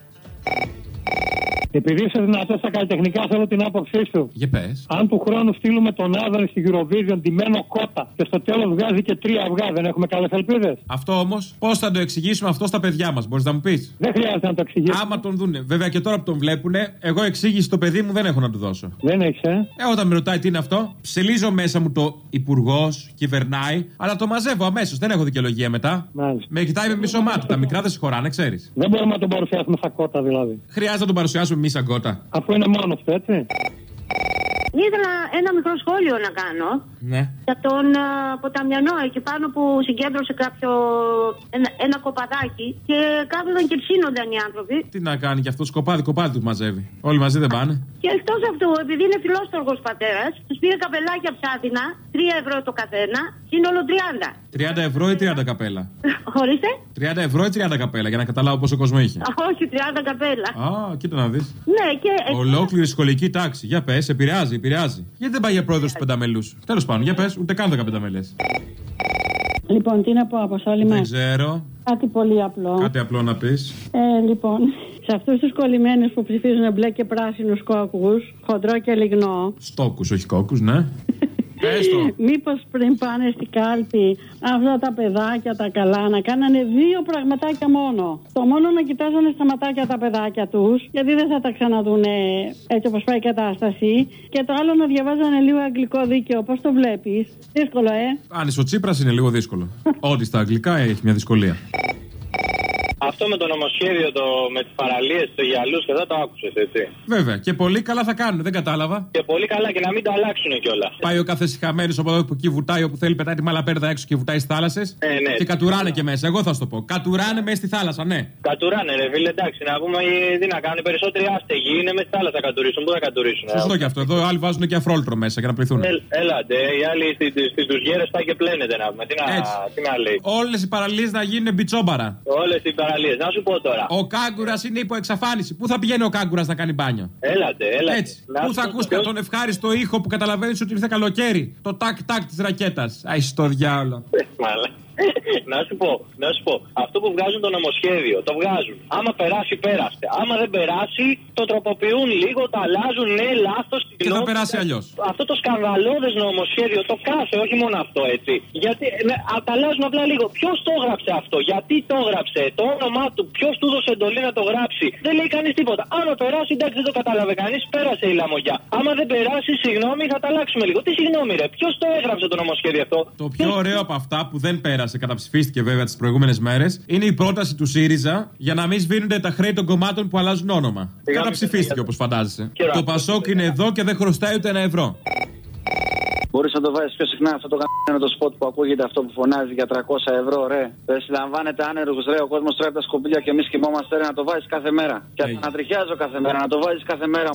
Speaker 20: Επειδή είσαι δυνατός στα καλλιτεχνικά, θέλω την άποψή σου.
Speaker 17: Για πες.
Speaker 20: Αν του χρόνου στείλουμε τον Άδωνη στη Eurovision ντυμένο κότα και στο τέλος βγάζει και τρία αυγά, δεν έχουμε καλές ελπίδες;
Speaker 17: Αυτό όμως, πώς θα το εξηγήσουμε αυτό στα παιδιά μας, μπορείς να μου πεις;
Speaker 20: Δεν χρειάζεται να το εξηγήσουμε.
Speaker 17: Άμα τον δούνε. Βέβαια και τώρα που τον βλέπουνε, εγώ εξήγηση στο παιδί μου δεν έχω να του δώσω.
Speaker 20: Δεν έχεις, ε;
Speaker 17: Ε, όταν με ρωτάει τι είναι αυτό, ψελίζω μέσα μου το υπουργός, κυβερνάει, αλλά το μαζεύω αμέσως. Δεν έχω δικαιολογία μετά.
Speaker 20: Μάλιστα.
Speaker 17: Με κοιτάει με μισό μάτι. Τα μικρά δεν συγχωράνε, ξέρεις.
Speaker 20: Δεν μπορούμε να τον παρουσιάσουμε σαν κότα δηλαδή.
Speaker 17: Χρειάζεται να τον παρουσιάσουμε εμεί σαν κότα.
Speaker 20: Αφού είναι μόνος αυτό, έτσι.
Speaker 25: Ήθελα ένα μικρό σχόλιο να κάνω
Speaker 17: Ναι.
Speaker 25: για τον α, Ποταμιανό εκεί πάνω που συγκέντρωσε κάποιο. ένα, ένα κοπαδάκι και κάθονταν και ψήνονταν οι άνθρωποι.
Speaker 17: Τι να κάνει κι αυτός, κοπάδι, κοπάδι του μαζεύει. Όλοι μαζί δεν πάνε.
Speaker 25: Και εκτός αυτού, επειδή είναι φιλόστοργος πατέρας, τους πήρε καπελάκια ψάτινα, 3 ευρώ το καθένα, σύνολο 30.
Speaker 17: 30 ευρώ ή 30 καπέλα; [laughs]
Speaker 25: Ορίστε.
Speaker 17: 30 ευρώ ή 30 καπέλα, για να καταλάβω πόσο κόσμο είχε;
Speaker 25: Όχι, 30 καπέλα.
Speaker 17: Α, κοίτα να δεις.
Speaker 25: Ναι, και.
Speaker 17: Ολόκληρη σχολική τάξη. Για πες, επηρεάζει, επηρεάζει. Γιατί δεν πάει για πρόεδρος του πενταμελούς. Τέλος πάντων, για πες, ούτε καν 15 μελέ.
Speaker 26: Λοιπόν, τι να πω, Αποστόλη
Speaker 17: Δεν
Speaker 26: μα.
Speaker 17: ξέρω.
Speaker 26: Κάτι πολύ απλό.
Speaker 17: Κάτι απλό να πεις.
Speaker 26: Ε, λοιπόν, σε αυτούς τους κολλημένους που ψηφίζουν μπλε και πράσινους κόκκους, χοντρό και λιγνό,
Speaker 17: Στόκους, όχι κόκκους, ναι. Πες το.
Speaker 26: μήπως πριν πάνε στην κάλπη αυτά τα παιδάκια τα καλά να κάνανε δύο πραγματάκια μόνο. Το μόνο να κοιτάζανε στα ματάκια τα παιδάκια τους, γιατί δεν θα τα ξαναδούνε έτσι όπως πάει η κατάσταση. Και το άλλο να διαβάζανε λίγο αγγλικό δίκαιο. Πώς το βλέπεις. Δύσκολο, ε.
Speaker 17: Αν είσαι ο Τσίπρας είναι λίγο δύσκολο. [laughs] Ό,τι στα αγγλικά έχει μια δυσκολία.
Speaker 27: Αυτό με το νομοσχέδιο το, με τις παραλίες, τους γυαλούς και εδώ το άκουσες, έτσι.
Speaker 17: Βέβαια. Και πολύ καλά θα κάνουν, δεν κατάλαβα.
Speaker 27: Και πολύ καλά και να μην το αλλάξουν κιόλας.
Speaker 17: Πάει ο κάθε συχαμένος από εδώ που εκεί βουτάει, όπου θέλει πετάει τη μαλαπέρδα έξω και βουτάει στις θάλασσες.
Speaker 27: Ε, ναι.
Speaker 17: Και κατουράνε και μέσα. Εγώ θα σου το πω. Κατουράνε μέσα στη θάλασσα, ναι.
Speaker 27: Κατουράνε, ρε φίλε, εντάξει, να πούμε ε, τι να κάνουν. Οι περισσότεροι άστεγοι είναι με στη θάλασσα να κατουρίσουν. Πού θα κατουρίσουν. ε;
Speaker 17: Σωστό και αυτό. Εδώ άλλοι βάζουν και αφρόλτρο μέσα για να πληθούν.
Speaker 27: Ε, έλατε, οι άλλοι στις τουζιέρε πάει και πλένεται να πούμε. Τι να, τι να λέει.
Speaker 17: Όλες οι παραλίες να γίνουν μπιτσόμπαρα.
Speaker 27: Όλες οι παραλίες. Να σου πω τώρα.
Speaker 17: Ο κάγκουρας είναι υπό εξαφάνιση. Πού θα πηγαίνει ο κάγκουρας να κάνει μπάνιο;
Speaker 27: Έλατε, έλατε.
Speaker 17: Έτσι.
Speaker 27: Να
Speaker 17: Πού
Speaker 27: σου
Speaker 17: θα
Speaker 27: πω
Speaker 17: ακούς
Speaker 27: ποιος-
Speaker 17: τον ευχάριστο ήχο που καταλαβαίνεις ότι ήρθε καλοκαίρι; Το τάκ τάκ της ρακέτας. Αϊ στο διάολο.
Speaker 27: Μαλά. να σου πω, να σου πω. Αυτό που βγάζουν το νομοσχέδιο, το βγάζουν. Άμα περάσει, πέρασε. Άμα δεν περάσει, το τροποποιούν λίγο, το αλλάζουν, ναι, λάθος.
Speaker 17: Και θα περάσει αλλιώς.
Speaker 27: Αυτό το σκανδαλώδες νομοσχέδιο, το κάθε, όχι μόνο αυτό έτσι. Γιατί ναι, α, τα αλλάζουν απλά λίγο. Ποιος το έγραψε αυτό, γιατί το έγραψε, το όνομά του, ποιος του έδωσε εντολή να το γράψει; Δεν λέει κανείς τίποτα. Άμα περάσει, εντάξει, δεν το κατάλαβε κανείς, πέρασε η λαμογιά. Άμα δεν περάσει, συγγνώμη, θα τα αλλάξουμε λίγο. Τι συγγνώμη, ρε, ποιος το έγραψε το νομοσχέδιο αυτό;
Speaker 17: Το πιο ωραίο από αυτά που δεν πέρασε, καταψηφίστηκε βέβαια τις προηγούμενες μέρες, είναι η πρόταση του ΣΥΡΙΖΑ για να μην σβήνονται τα χρέη των κομμάτων που αλλάζουν όνομα. Καταψηφίστηκε όπως φαντάζεσαι. Το Πασόκ είναι εδώ και δεν χρωστάει ούτε ένα ευρώ.
Speaker 19: Μπορείς να το βάζεις πιο συχνά αυτό το γαμμένο το σποτ που ακούγεται αυτό που φωνάζει για 300 ευρώ, ρε. Δεν συλλαμβάνεται άνεργος, ρε. Ο κόσμος τρώει από τα σκουπίδια και εμείς κοιμόμαστε, ρε. Να το βάζεις κάθε μέρα. Και να τριχιάζω κάθε μέρα, να το βάζεις κάθε μέρα.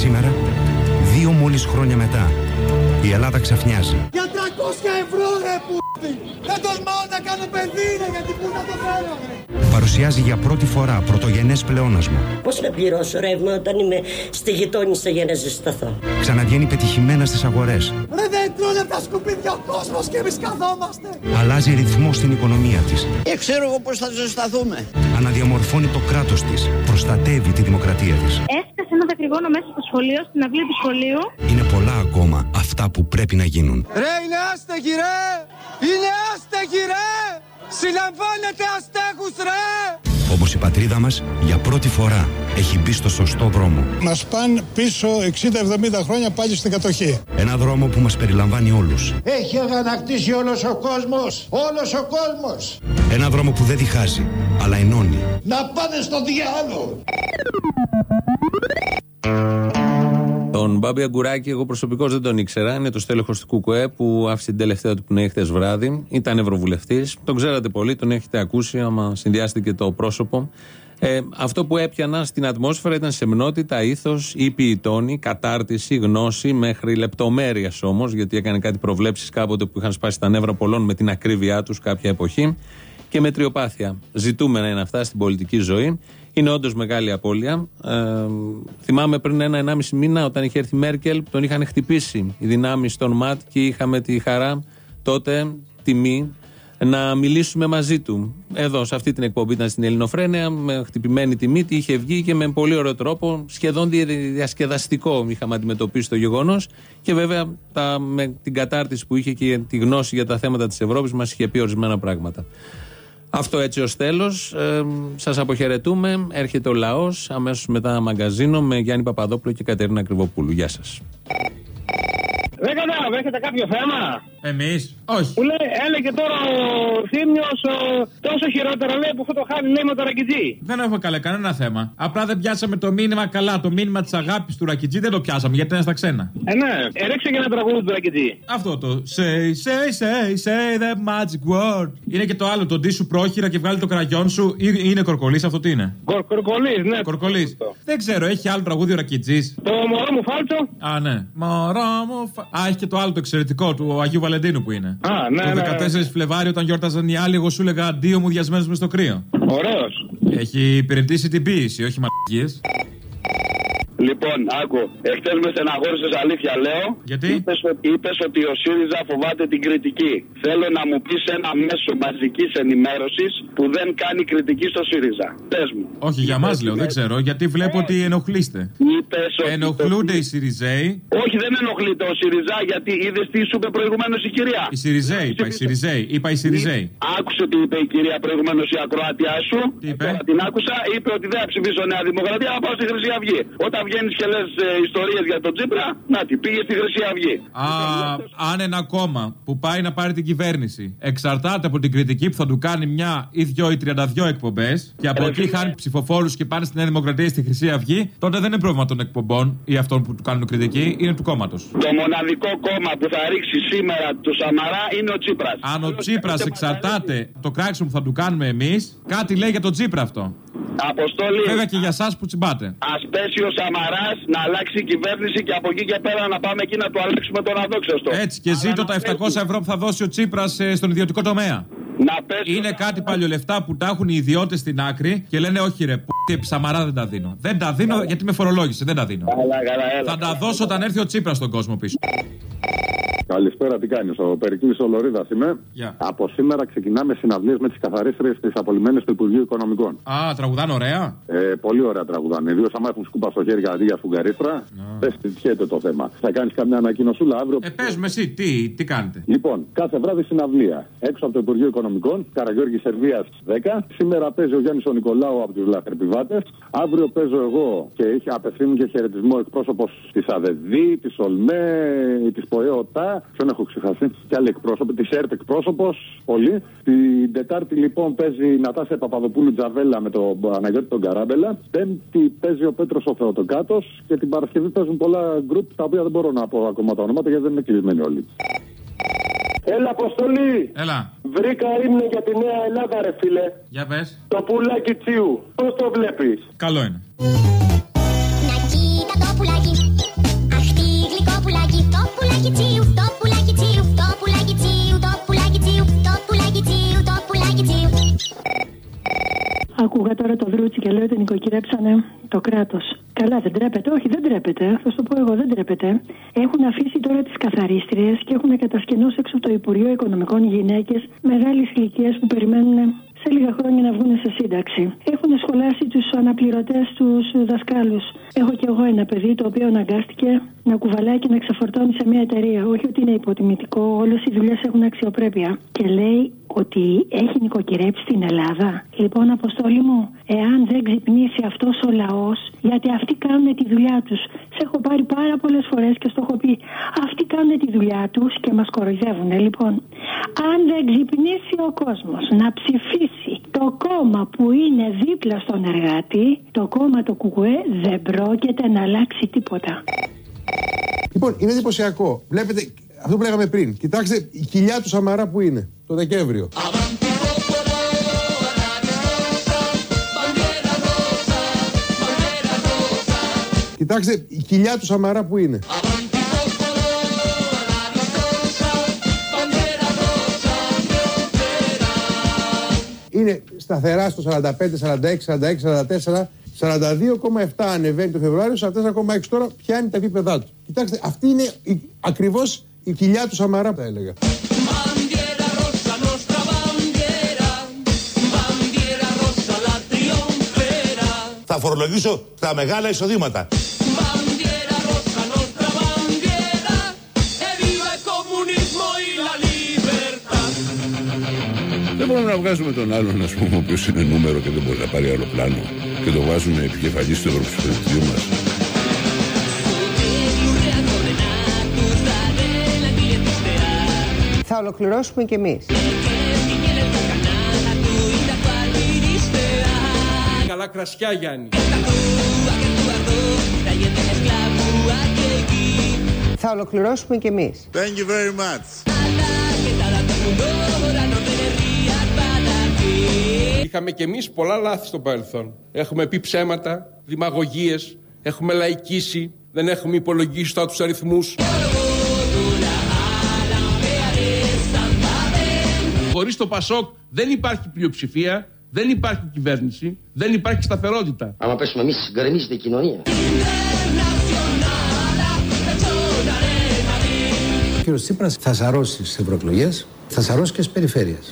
Speaker 28: Σήμερα, δύο μόλις χρόνια μετά, η Ελλάδα ξαφνιάζει.
Speaker 10: Για 300 ευρώ ρε που Δεν τολμάω να κάνω μπενζίνη γιατί πού να το φέρω ρε
Speaker 28: Παρουσιάζει για πρώτη φορά πρωτογενές πλεόνασμα.
Speaker 29: Πώς να πληρώσω ρεύμα όταν είμαι στη γειτόνισσα για να ζεσταθώ;
Speaker 28: Ξαναβγαίνει πετυχημένα στις αγορές.
Speaker 10: Ρε δεν τρώνε από τα σκουπίδια ο κόσμος και εμείς καθόμαστε
Speaker 28: Αλλάζει ρυθμό στην οικονομία της.
Speaker 10: Ε ξέρω εγώ πώς θα ζεσταθούμε
Speaker 28: Αναδιαμορφώνει το κράτος της. Προστατεύει τη δημοκρατία της.
Speaker 25: Έσκασε ένα δακρυγόνο μέσα στο σχολείο, στην αυλή του σχολείου.
Speaker 28: Είναι πολλά ακόμα αυτά που πρέπει να γίνουν.
Speaker 10: Ρε είναι άστεγοι ρε Είναι άστεγοι ρε Συλλαμβάνετε αστέγους ρε
Speaker 28: Όπως η πατρίδα μας, για πρώτη φορά έχει μπει στο σωστό δρόμο.
Speaker 4: Μας πάνε πίσω 60-70 χρόνια πάλι στην κατοχή.
Speaker 28: Ένα δρόμο που μας περιλαμβάνει όλους.
Speaker 10: Έχει αγανακτήσει όλος ο κόσμος Όλος ο κόσμος
Speaker 28: Ένα δρόμο που δεν διχάζει, αλλά ενώνει.
Speaker 10: Να πάνε στο διάλογο
Speaker 1: Τον Μπάμπη Αγκουράκη, εγώ προσωπικώς δεν τον ήξερα. Είναι το στέλεχος του ΚΚΕ που άφησε την τελευταία του πνοή χτε βράδυ. Ήταν ευρωβουλευτής. Τον ξέρατε πολύ, τον έχετε ακούσει, άμα συνδυάσετε και το πρόσωπο. Ε, αυτό που έπιανα στην ατμόσφαιρα ήταν σεμνότητα, ήθος, ήπιοι τόνοι, κατάρτιση, γνώση, μέχρι λεπτομέρειας όμως, γιατί έκανε κάτι προβλέψεις κάποτε που είχαν σπάσει τα νεύρα πολλών με την ακρίβειά τους κάποια εποχή. Και μετριοπάθεια. Ζητούμενα είναι αυτά στην πολιτική ζωή. Είναι όντως μεγάλη απώλεια. Ε, θυμάμαι πριν ένα-ενάμιση μήνα, όταν είχε έρθει η Μέρκελ, τον είχαν χτυπήσει οι δυνάμεις των ΜΑΤ και είχαμε τη χαρά τότε, τιμή, να μιλήσουμε μαζί του. Εδώ, σε αυτή την εκπομπή, ήταν στην Ελληνοφρένεια, με χτυπημένη τιμή, τι είχε βγει και με πολύ ωραίο τρόπο, σχεδόν διασκεδαστικό είχαμε αντιμετωπίσει το γεγονός. Και βέβαια, τα, με την κατάρτιση που είχε και τη γνώση για τα θέματα της Ευρώπης, μας είχε πει ορισμένα πράγματα. Αυτό έτσι ως τέλος. Ε, Σας αποχαιρετούμε. Έρχεται ο λαός. Αμέσως μετά μαγκαζίνο με Γιάννη Παπαδόπουλο και Κατερίνα Κρυβοπούλου. Γεια σας.
Speaker 20: Δεν κατάλαβα, έχετε κάποιο θέμα;
Speaker 17: Εμείς, όχι.
Speaker 20: Που λέει, έλεγε τώρα ο Θήμιος τόσο χειρότερα λέει που αυτό το χάνει λέει με το ρακιτζή.
Speaker 17: Δεν έχουμε καλά κανένα θέμα. Απλά δεν πιάσαμε το μήνυμα καλά. Το μήνυμα της αγάπης του Ρακιτζή δεν το πιάσαμε γιατί είναι στα ξένα.
Speaker 20: Ε, ναι, ερίξε και ένα τραγούδι του ρακιτζή.
Speaker 17: Αυτό το say, say, say, say the magic word. Είναι και το άλλο, το ντύ σου πρόχειρα και βγάλει το κραγιόν σου. Ή- Είναι κορκολί, αυτό τι είναι;
Speaker 20: Κορ, κορκολί, ναι.
Speaker 17: Κορκολί. Δεν ξέρω, έχει άλλο τραγούδι ο Ρακιτζής.
Speaker 20: Το μωρό μου φάλτσο.
Speaker 17: Α, ναι. Μωρό μου. φα- Α, έχει και το άλλο το εξαιρετικό του Αγίου Βαλεντίνου που είναι.
Speaker 20: Α, ναι,
Speaker 17: το
Speaker 20: ναι,
Speaker 17: 14 Φλεβάρι όταν γιόρταζαν οι άλλοι, εγώ σου έλεγα αντίο μου διασμένος μες στο κρύο.
Speaker 20: Ωραίος.
Speaker 17: Έχει υπηρετήσει την ποιήση, όχι μαλακίες.
Speaker 18: Λοιπόν, άκου. Εχθές με στεναχώρησες αλήθεια, λέω.
Speaker 17: Γιατί;
Speaker 18: Είπες, ότι- είπες ότι ο ΣΥΡΙΖΑ φοβάται την κριτική. Θέλω να μου πεις ένα μέσο μαζικής ενημέρωσης που δεν κάνει κριτική στο ΣΥΡΙΖΑ. Πες μου.
Speaker 17: Όχι, για μας λέω, δεν ξέρω, γιατί βλέπω ότι ενοχλείστε.
Speaker 18: Είπες ότι-
Speaker 17: Ενοχλούνται οι Σιριζέοι.
Speaker 18: Όχι, δεν ενοχλείται ο ΣΥΡΙΖΑ γιατί είδες τι σου είπε προηγουμένως η κυρία.
Speaker 17: Οι Σιριζέοι, είπα οι Σιριζέοι. Είπα οι Σιριζέοι.
Speaker 18: Άκουσε τι είπε η κυρία προηγουμένως η ακροάτια σου.
Speaker 17: Τι είπε;
Speaker 18: Τώρα την άκουσα, είπε ότι δεν θα ψηφίσω Νέα Δημοκρατία, θα πάω στη Χρυσή Αυγή. Όταν βγαίνεις και λες ιστορίες για τον Τσίπρα, να τι πήγε στη Χρυσή Αυγή.
Speaker 17: Α, αν ένα κόμμα που πάει να πάρει την κυβέρνηση εξαρτάται από την κριτική που θα του κάνει μια ή δυο ή 32 εκπομπές και από
Speaker 18: Ε,
Speaker 17: εκεί
Speaker 18: φίλε.
Speaker 17: χάνει ψηφοφόρους και πάνε στη Νέα Δημοκρατία ή στη Χρυσή Αυγή, τότε δεν είναι πρόβλημα των εκπομπών ή αυτών που του κάνουν κριτική, είναι του κόμματος.
Speaker 18: Το μοναδικό κόμμα που θα ρίξει σήμερα του Σαμαρά είναι ο Τσίπρας.
Speaker 17: Αν ο Τσίπρας εξαρτάται το κράξιμο που θα του κάνουμε εμείς, κάτι λέει για τον Τσίπρα αυτό.
Speaker 18: Αποστόλη.
Speaker 17: Βέβαια και για εσά που τσιμπάτε.
Speaker 18: Α πέσει ο Σαμαράς να αλλάξει η κυβέρνηση και από εκεί και πέρα να πάμε εκεί να του αλλάξουμε τον αδόξαστο.
Speaker 17: Έτσι και ζήτω τα 700 ευρώ που θα δώσει ο Τσίπρας στον ιδιωτικό τομέα. Είναι κάτι παλιολεφτά που τα έχουν οι ιδιώτες στην άκρη και λένε όχι ρε, που επί Σαμαρά δεν τα δίνω. Δεν τα δίνω γιατί με φορολόγησε, δεν τα δίνω. Θα τα δώσω όταν έρθει ο Τσίπρας στον κόσμο πίσω.
Speaker 30: Καλησπέρα, τι κάνεις. Ο Περικλής Ολορίδας είμαι.
Speaker 17: Γεια.
Speaker 30: Από σήμερα ξεκινάμε συναυλίες με τις καθαρίστριες της απολυμμένε του Υπουργείου Οικονομικών.
Speaker 17: Α, τραγουδάνε ωραία.
Speaker 30: Ε, πολύ ωραία τραγουδάνε. Ιδίως άμα έχουν σκούπα στο χέρι αντί για σφουγγαρίστρα. Δεν συζητιέται το θέμα. Θα κάνεις καμιά ανακοινωσούλα αύριο;
Speaker 17: Ε, παίζουμε εσύ, τι, τι κάνετε;
Speaker 30: Λοιπόν, κάθε βράδυ συναυλία. Έξω από το Υπουργείο Οικονομικών, Καραγιώργη Σερβίας 10. Σήμερα παίζει ο Γιάννης ο Νικολάου από τους Λαχρεπιβάτε. Αύριο παίζω εγώ και είχε απευθύνει και χαιρετισμό εκπρόσωπος της ΑΔΕΔΗ, της ΟΛΜΕ, της ΠΟΕΟΤΑ. Ποιον έχω ξεχάσει. Και άλλοι εκπρόσωποι, τη ΕΡΤ εκπρόσωπος. Πολύ. Την Τετάρτη λοιπόν παίζει η Νατάσια Παπαδοπούλου Τζαβέλα με τον Παναγιώτη τον Καράμπελα. Πέμπτη παίζει ο Πέτρος ο Θεοτοκάτος. Και την Παρασκευή παίζουν πολλά γκρουπ τα οποία δεν μπορώ να πω ακόμα τα ονόματα γιατί δεν είναι κλεισμένοι όλοι.
Speaker 31: Έλα, Αποστολή!
Speaker 17: Έλα.
Speaker 31: Βρήκα ύμνο για τη Νέα Ελλάδα, ρε φίλε.
Speaker 17: Για πες.
Speaker 31: Το πουλάκι τσίου. Πώς το βλέπεις;
Speaker 17: Καλό είναι.
Speaker 26: Άκουγα τώρα το δρούτσι και λέω ότι νοικοκυρέψανε το κράτος. Καλά, δεν τρέπεται. Όχι, δεν τρέπεται. Θα σου το πω εγώ, δεν τρέπεται. Έχουν αφήσει τώρα τις καθαρίστριες και έχουν κατασκηνώσει έξω από το Υπουργείο Οικονομικών γυναίκες μεγάλη ηλικία που περιμένουν σε λίγα χρόνια να βγουν σε σύνταξη. Έχουν σχολάσει τους αναπληρωτές, τους δασκάλους. Έχω κι εγώ ένα παιδί το οποίο αναγκάστηκε να κουβαλάει και να ξεφορτώνει σε μια εταιρεία. Όχι ότι είναι υποτιμητικό, όλες οι δουλειές έχουν αξιοπρέπεια. Και λέει ότι έχει νοικοκυρέψει στην Ελλάδα. Λοιπόν, Αποστόλη μου, εάν δεν ξυπνήσει αυτός ο λαός, γιατί αυτοί κάνουν τη δουλειά τους. Σε έχω πάρει πάρα πολλές φορές και στο έχω πει. Αυτοί κάνουν τη δουλειά τους και μας κοροϊδεύουν. Λοιπόν, αν δεν ξυπνήσει ο κόσμος να ψηφίσει το κόμμα που είναι δίπλα στον εργάτη, το κόμμα το κουκουέ δεν πρόκειται να αλλάξει τίποτα.
Speaker 32: Λοιπόν, είναι εντυπωσιακό. Βλέπετε αυτό που λέγαμε πριν. Κοιτάξτε η κοιλιά του Σαμαρά που είναι το Δεκέμβριο. Κοιτάξτε η κοιλιά του Σαμαρά που είναι. Είναι σταθερά στο 45, 46, 46, 46, 44. 42,7 ανεβαίνει το Φεβρουάριο, 44,6 τώρα πιάνει τα επίπεδά του. Κοιτάξτε, αυτή είναι η, ακριβώς η κοιλιά του Σαμαρά, θα έλεγα.
Speaker 14: Θα φορολογήσω τα μεγάλα εισοδήματα.
Speaker 33: Δεν μπορούμε να βγάζουμε τον άλλον, ας πούμε, ο οποίος είναι νούμερο και δεν μπορεί να πάρει άλλο πλάνο και το βάζουμε επικεφαλής στο Ευρωψηφιωτήριο μας.
Speaker 23: Θα ολοκληρώσουμε κι εμείς.
Speaker 6: Καλά κρασιά, Γιάννη.
Speaker 23: Θα ολοκληρώσουμε κι εμείς.
Speaker 14: Thank you very much.
Speaker 6: Είχαμε κι εμείς πολλά λάθη στο παρελθόν. Έχουμε πει ψέματα, δημαγωγίες, έχουμε λαϊκίσει, δεν έχουμε υπολογίσει σωστά τους αριθμούς. Χωρίς το Πασόκ δεν υπάρχει πλειοψηφία, δεν υπάρχει κυβέρνηση, δεν υπάρχει σταθερότητα.
Speaker 9: Άμα πέσουμε εμείς, γκρεμίζεται η κοινωνία.
Speaker 34: Ο κύριος Τσίπρας θα σαρώσεις στις ευρωεκλογές, θα σαρώσεις και στις περιφέρειες.